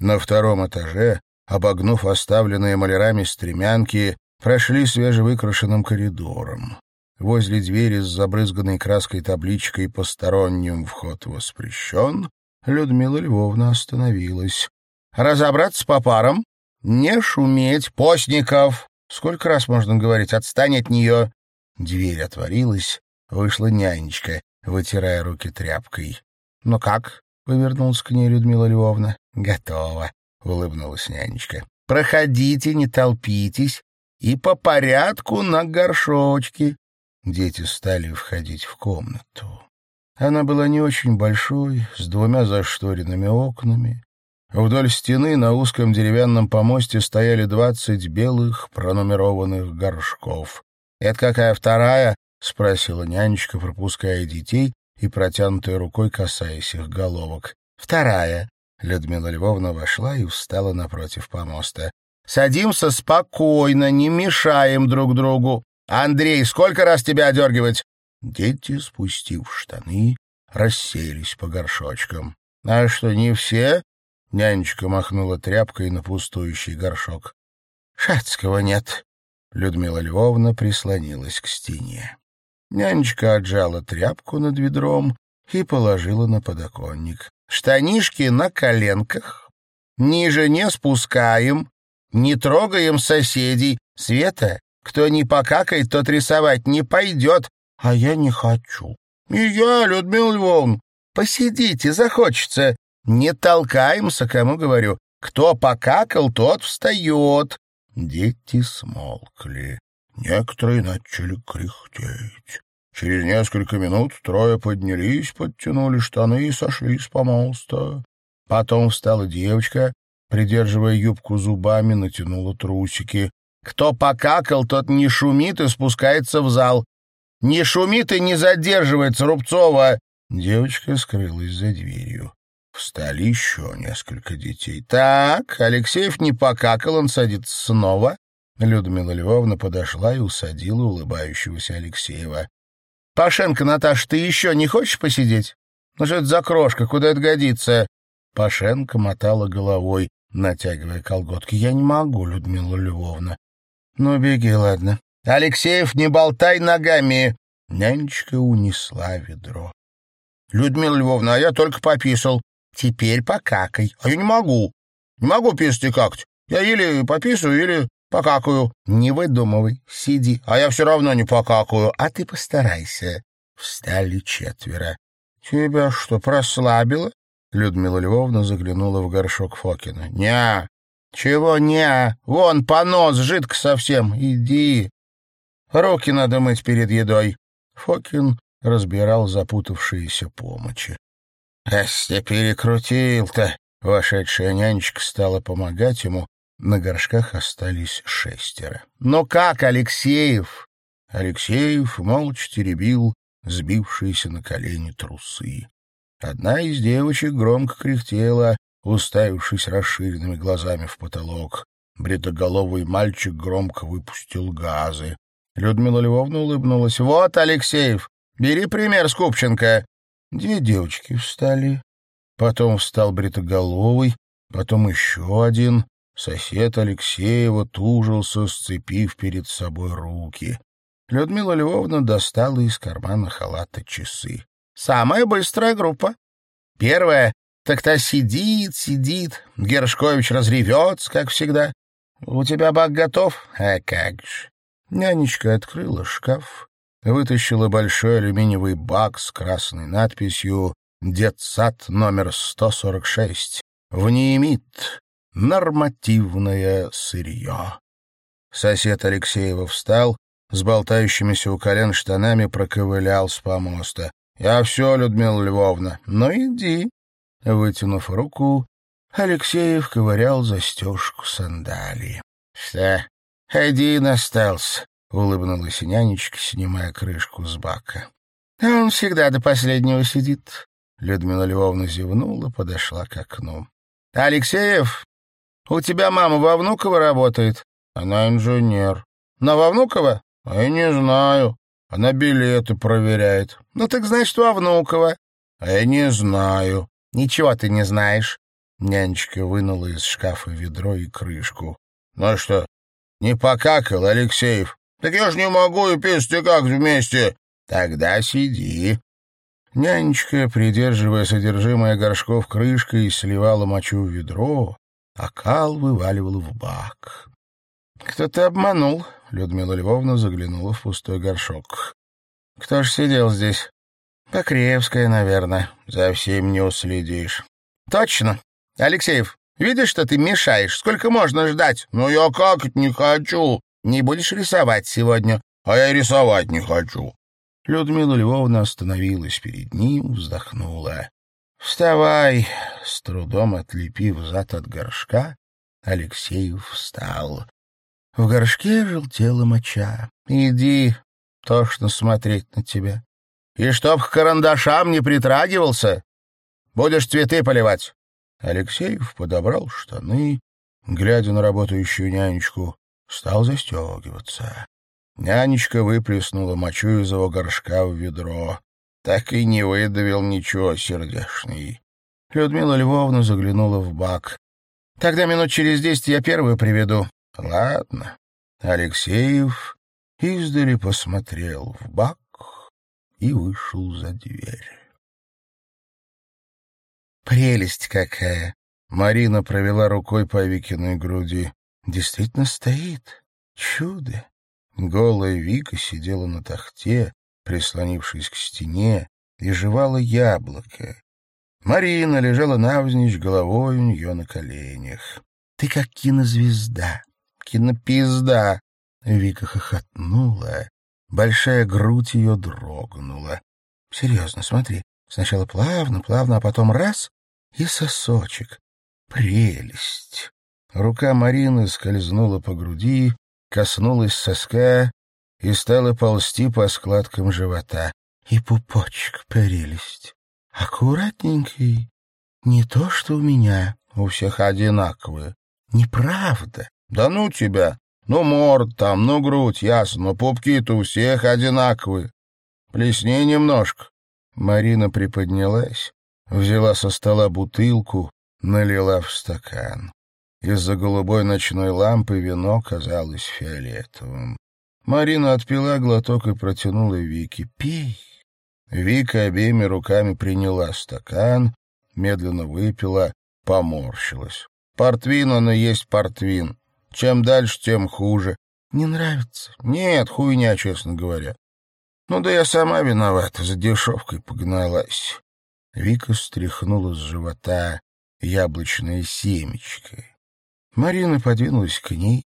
На втором этаже, обогнув оставленные малярами стремянки, прошли свежевыкрашенным коридором. Возле двери с забрызганной краской табличкой «Посторонним вход воспрещен» Людмила Львовна остановилась. «Разобраться по парам?» «Не шуметь, Постников!» Сколько раз можно говорить, отстань от нее. Дверь отворилась, вышла нянечка, вытирая руки тряпкой. «Ну как?» — повернулась к ней Людмила Львовна. «Готово», — улыбнулась нянечка. «Проходите, не толпитесь, и по порядку на горшочки». Дети стали входить в комнату. Она была не очень большой, с двумя зашторенными окнами. Вдоль стены на узком деревянном помосте стояли двадцать белых пронумерованных горшков. «Это какая вторая?» — спросила нянечка, пропуская детей и протянутой рукой касаясь их головок. «Вторая». Людмила Львовна вошла и встала напротив помоста. «Садимся спокойно, не мешаем друг другу. Андрей, сколько раз тебя одергивать?» Дети, спустив штаны, расселись по горшочкам. «А что, не все?» Нянечка махнула тряпкой на пустующий горшок. «Шацкого нет». Людмила Львовна прислонилась к стене. Нянечка отжала тряпку над ведром и положила на подоконник. «Штанишки на коленках. Ниже не спускаем. Не трогаем соседей. Света, кто не покакает, тот рисовать не пойдет. А я не хочу. И я, Людмила Львовна. Посидите, захочется. Не толкаемся, кому говорю. Кто покакал, тот встает. Дети смолкли. Некоторые начали кряхтеть. Через несколько минут трое поднялись, подтянули штаны и сошли с помоста. Потом встала девочка, придерживая юбку зубами, натянула трусики. Кто покакал, тот не шумит и спускается в зал. Не шумит и не задерживается, Рубцова. Девочка скрылась за дверью. Встали еще несколько детей. Так, Алексеев не покакал, он садится снова. Людмила Львовна подошла и усадила улыбающегося Алексеева. — Пашенко, Наташа, ты еще не хочешь посидеть? Ну что это за крошка, куда это годится? Пашенко мотала головой, натягивая колготки. — Я не могу, Людмила Львовна. — Ну, беги, ладно. — Алексеев, не болтай ногами! Нянечка унесла ведро. — Людмила Львовна, а я только пописал. Теперь покакай. А я не могу. Не могу писать и какать. Я или пописаю, или покакаю. Не выдумывай, сиди. А я все равно не покакаю. А ты постарайся. Встали четверо. Тебя что, прослабило? Людмила Львовна заглянула в горшок Фокина. «Ня! Чего ня? Вон понос, жидко совсем. Иди. Руки надо мыть перед едой». Фокин разбирал запутавшиеся помощи. «Если перекрутил-то!» Вошедшая нянечка стала помогать ему. На горшках остались шестеро. «Ну как, Алексеев?» Алексеев молча теребил сбившиеся на колени трусы. Одна из девочек громко кряхтела, уставившись расширенными глазами в потолок. Бритоголовый мальчик громко выпустил газы. Людмила Львовна улыбнулась. «Вот, Алексеев, бери пример с Купченко. Две девочки встали, потом встал бритоголовый, потом еще один. Сосед Алексеева тужился, сцепив перед собой руки. Людмила Львовна достала из кармана халата часы. «Самая быстрая группа. Первая, так та сидит, сидит. Гершкович разревется, как всегда. У тебя бак готов? А как же!» Нянечка открыла шкаф, вытащила большой алюминиевый бак с красной надписью «Детсад номер 146. Внеимит. Нормативное сырье». Сосед Алексеева встал, с болтающимися у колен штанами проковылял с помоста. «Я все, Людмила Львовна. Ну, иди». Вытянув руку, Алексеев ковырял застежку сандалии. «Что, один остался?» — улыбнулась нянечка, снимая крышку с бака. — Он всегда до последнего сидит. Людмила Львовна зевнула, подошла к окну. — Алексеев, у тебя мама во Внуково работает? — Она инженер. — Но во Внуково? — Я не знаю. Она билеты проверяет. — Ну так значит, во Внуково. — А я не знаю. — Ничего ты не знаешь. Нянечка вынула из шкафа ведро и крышку. — Ну что, не покакал, Алексеев? Так я ж не могу и писать и как вместе. Тогда сиди. Нянечка, придерживая содержимое горшков крышкой, сливала мочу в ведро, а кал вываливала в бак. «Кто-то обманул», — Людмила Львовна заглянула в пустой горшок. «Кто ж сидел здесь?» «Покревская, наверное. За всем не уследишь». «Точно. Алексеев, видишь, что ты мешаешь? Сколько можно ждать?» «Ну я как не хочу. Не будешь рисовать сегодня? А я рисовать не хочу. Людмила Львовна остановилась перед ним, вздохнула. «Вставай!» С трудом отлепив зад от горшка, Алексеев встал. В горшке желтела моча. «Иди, тошно смотреть на тебя. И чтоб к карандашам не притрагивался, будешь цветы поливать». Алексеев подобрал штаны, глядя на работающую нянечку, стал застегиваться. Нянечка выплеснула мочу из его горшка в ведро. Так и не выдавил ничего сердешный. Людмила Львовна заглянула в бак. «Тогда минут через десять я первую приведу». «Ладно». Алексеев издали посмотрел в бак и вышел за дверь. «Прелесть какая!» Марина провела рукой по Викиной груди. Действительно стоит. Чудо. Голая Вика сидела на тахте, прислонившись к стене, и жевала яблоко. Марина лежала навзничь головой у нее на коленях. — Ты как кинозвезда, кинопизда! Вика хохотнула. Большая грудь ее дрогнула. — Серьезно, смотри. Сначала плавно, плавно, а потом раз — и сосочек. Прелесть! Рука Марины скользнула по груди, коснулась соска и стала ползти по складкам живота. И пупочек прелесть. Аккуратненький. Не то, что у меня. У всех одинаковые. Неправда. Да ну тебя. Ну, морд там, ну, грудь, ясно, но пупки-то у всех одинаковые. Плесни немножко. Марина приподнялась, взяла со стола бутылку, налила в стакан. Из-за голубой ночной лампы вино казалось фиолетовым. Марина отпила глоток и протянула Вике. «Пей!» Вика обеими руками приняла стакан, медленно выпила, поморщилась. «Портвин он есть портвин. Чем дальше, тем хуже. Не нравится? Нет, хуйня, честно говоря. Ну да я сама виновата, за дешевкой погналась». Вика стряхнула с живота яблочное семечко. Марина подвинулась к ней,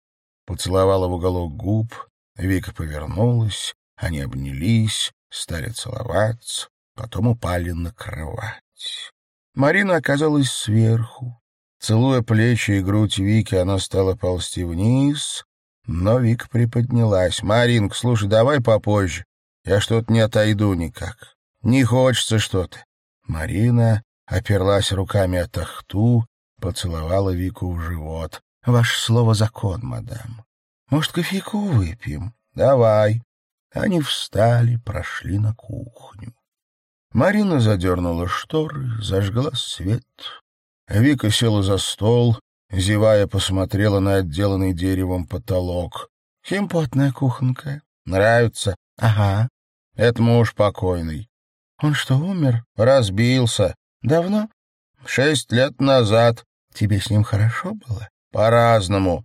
поцеловала в уголок губ, Вика повернулась, они обнялись, стали целоваться, потом упали на кровать. Марина оказалась сверху. Целуя плечи и грудь Вики, она стала ползти вниз, но Вика приподнялась. «Маринка, слушай, давай попозже. Я что-то не отойду никак. Не хочется что-то». Марина оперлась руками о тахту, Поцеловала Вику в живот. — Ваше слово закон, мадам. Может, кофейку выпьем? Давай. Они встали, прошли на кухню. Марина задернула шторы, зажгла свет. Вика села за стол Зевая, посмотрела на отделанный деревом потолок. Симпотная кухонка. Нравится? Ага. Это муж покойный. Он что, умер? Разбился. Давно? Шесть лет назад. Тебе с ним хорошо было? По-разному.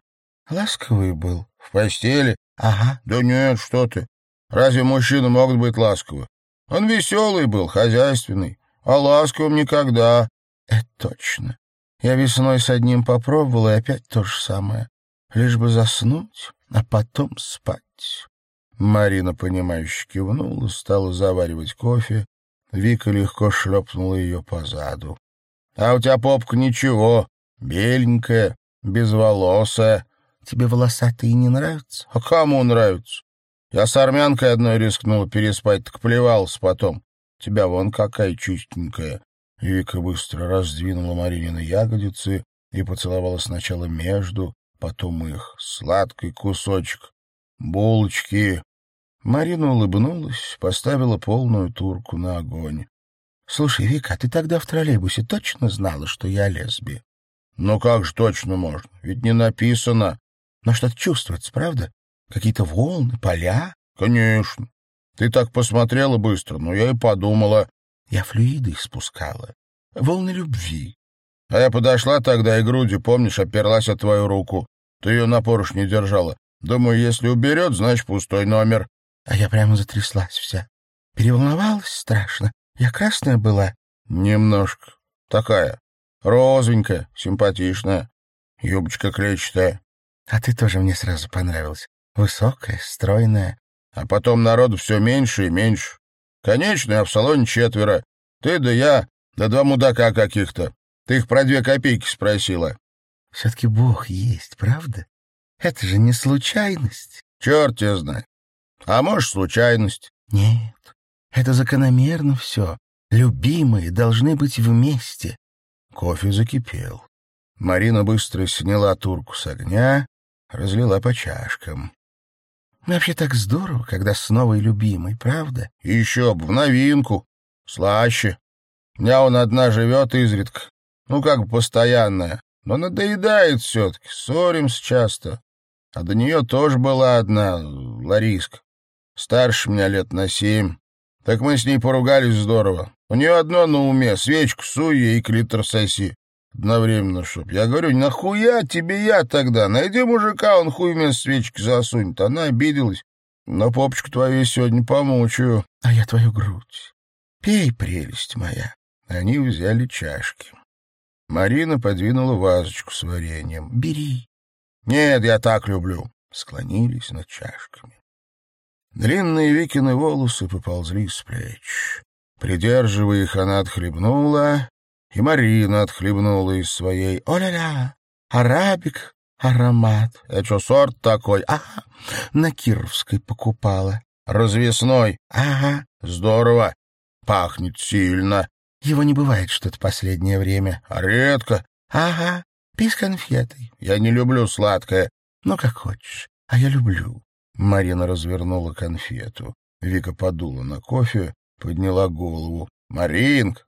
Ласковый был. В постели? Ага. Да нет, что ты. Разве мужчины могут быть ласковы? Он веселый был, хозяйственный, а ласковым никогда. Это точно. Я весной с одним попробовала, и опять то же самое. Лишь бы заснуть, а потом спать. Марина, понимающе кивнула, стала заваривать кофе. Вика легко шлепнула ее по заду. — А у тебя попка ничего, беленькая, безволосая. — Тебе волосатые не нравятся? — А кому нравится? Я с армянкой одной рискнула переспать, так плевался потом. Тебя вон какая чистенькая. Вика быстро раздвинула Маринины ягодицы и поцеловала сначала между, потом их. Сладкий кусочек. Булочки. Марина улыбнулась, поставила полную турку на огонь. — Слушай, Вика, а ты тогда в троллейбусе точно знала, что я лесби? — Ну как же точно можно? Ведь не написано. — Но что-то чувствуется, правда? Какие-то волны, поля? — Конечно. Ты так посмотрела быстро, но я и подумала. Я флюиды испускала. Волны любви. А я подошла тогда и грудью, помнишь, оперлась о твою руку. Ты ее на поручне держала. Думаю, если уберет, значит, пустой номер. А я прямо затряслась вся. Переволновалась страшно. Я красная была. Немножко. Такая. Розовенькая, симпатичная. Юбочка клетчатая. А ты тоже мне сразу понравилась. Высокая, стройная. А потом народу все меньше и меньше. Конечно, я в салоне четверо. Ты да я, да два мудака каких-то. Ты их про две копейки спросила. Все-таки Бог есть, правда? Это же не случайность. Черт тебя знает. А может, случайность? Нет, это закономерно все. Любимые должны быть вместе. Кофе закипел. Марина быстро сняла турку с огня, разлила по чашкам. Вообще так здорово, когда с новой любимой, правда? Еще бы, в новинку. Слаще. У меня он одна живет изредка. Ну, как бы постоянная. Но надоедает все-таки, ссоримся часто. А до нее тоже была одна, Лариска. Старше меня лет на семь. Так мы с ней поругались здорово. У нее одно на уме — свечку суй ей и клитор соси. Одновременно, чтоб. Я говорю, нахуя тебе я тогда? Найди мужика, он хуй вместо свечки засунет. Она обиделась. Но попочку твою сегодня помучаю. А я твою грудь. Пей, прелесть моя. Они взяли чашки. Марина подвинула вазочку с вареньем. Бери. Нет, я так люблю. Склонились над чашками. Длинные Викины волосы поползли с плеч. Придерживая их, она отхлебнула, и Марина отхлебнула из своей. «О-ля-ля! Арабик! Аромат! Это что, сорт такой? Ага, на Кировской покупала. Развесной? Ага. Здорово. Пахнет сильно. Его не бывает что-то последнее время. А редко? Ага. Пей с конфетой. Я не люблю сладкое. Ну, как хочешь. А я люблю. Марина развернула конфету. Вика подула на кофе, подняла голову. «Маринка,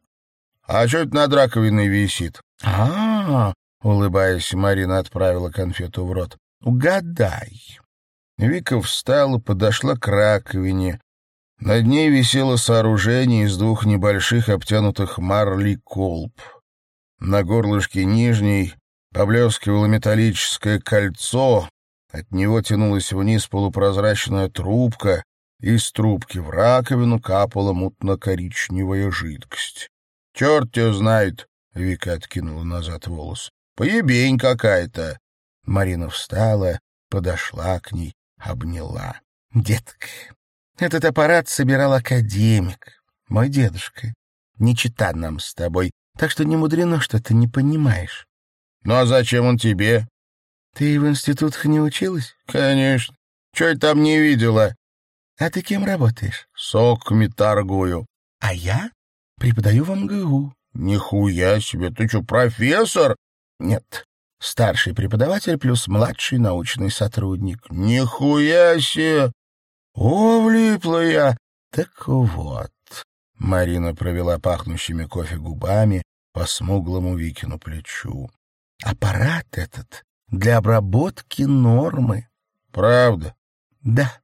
а что это над раковиной висит?» «А-а-а!» — улыбаясь, Марина отправила конфету в рот. «Угадай!» Вика встала, подошла к раковине. Над ней висело сооружение из двух небольших обтянутых марлей колб. На горлышке нижней поблескивало металлическое кольцо, от него тянулась вниз полупрозрачная трубка, из трубки в раковину капала мутно-коричневая жидкость. — Черт тебя знает! — Вика откинула назад волос. — Поебень какая-то! Марина встала, подошла к ней, обняла. — Детка, этот аппарат собирал академик, мой дедушка. Не чита нам с тобой, так что не мудрено, что ты не понимаешь. — Ну а зачем он тебе? Ты в институтах не училась? Конечно. Чё я там не видела? А ты кем работаешь? Соками торгую. А я преподаю в МГУ. Нихуя себе, ты что, профессор? Нет, старший преподаватель плюс младший научный сотрудник. Нихуя себе! О, влипла я! Так вот. Марина провела пахнущими кофе губами по смуглому Викину плечу. Аппарат этот для обработки нормы. Правда? Да.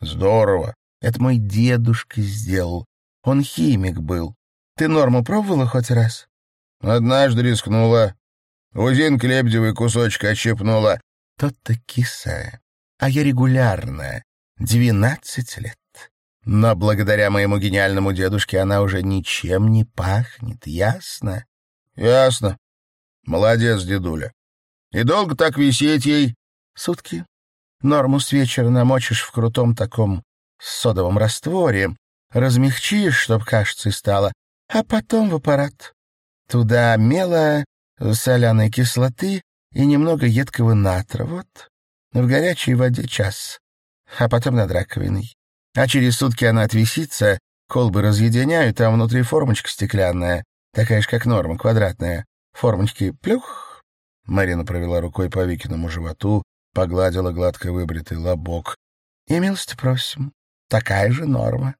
Здорово. Это мой дедушка сделал. Он химик был. Ты норму пробовала хоть раз? Однажды рискнула. Узинка Лебедевой кусочек отщепнула. Тот-то кисая. А я регулярная. Двенадцать лет. Но благодаря моему гениальному дедушке она уже ничем не пахнет, ясно? Ясно. Молодец, дедуля. И долго так висеть ей? Сутки. Норму с вечера намочишь в крутом таком содовом растворе, размягчишь, чтоб кашицей стало, а потом в аппарат. Туда мела, соляной кислоты и немного едкого натра. Вот. В горячей воде час, а потом над раковиной. А через сутки она отвисится, колбы разъединяют, а внутри формочка стеклянная, такая же, как норма, квадратная. Формочки плюх. Марина провела рукой по Викиному животу, погладила гладко выбритый лобок. И милости просим. Такая же норма.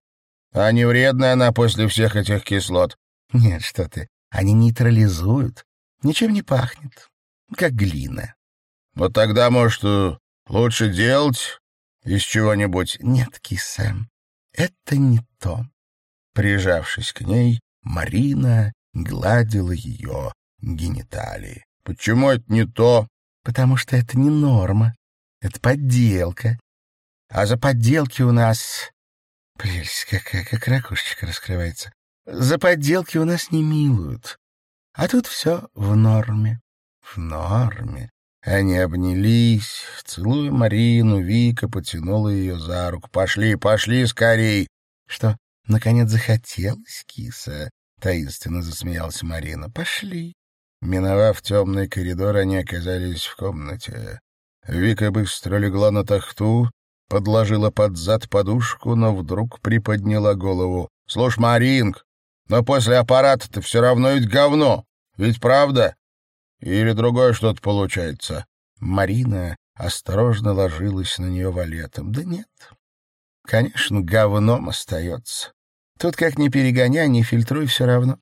А не вредная она после всех этих кислот? Нет, что ты. Они нейтрализуют. Ничем не пахнет. Как глина. Вот тогда, может, э, лучше делать из чего-нибудь? Нет, киса, это не то. Прижавшись к ней, Марина гладила ее гениталии. Почему это не то? Потому что это не норма. Это подделка. А за подделки у нас... Прелесть какая, как ракушечка раскрывается. За подделки у нас не милуют. А тут все в норме. В норме. Они обнялись. Целуя Марину, Вика потянула ее за руку. «Пошли, пошли скорей!» «Что, наконец захотелось, киса?» — таинственно засмеялась Марина. «Пошли». Миновав темный коридор, они оказались в комнате. Вика быстро легла на тахту, подложила под зад подушку, но вдруг приподняла голову. — Слушай, Маринг, но после аппарата-то все равно ведь говно. Ведь правда? Или другое что-то получается? Марина осторожно ложилась на нее валетом. Да нет. Конечно, говном остается. Тут как ни перегоняй, ни фильтруй, все равно.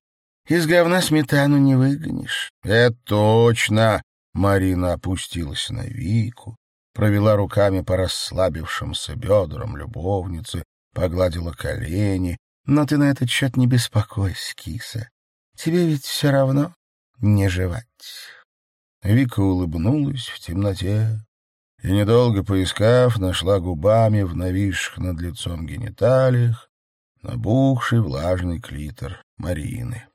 Из говна сметану не выгонишь. Это точно. Марина опустилась на Вику, провела руками по расслабившимся бедрам любовницы, погладила колени. Но ты на этот счет не беспокойся, киса. Тебе ведь все равно не жевать. Вика улыбнулась в темноте и, недолго поискав, нашла губами в нависших над лицом гениталиях набухший влажный клитор Марины.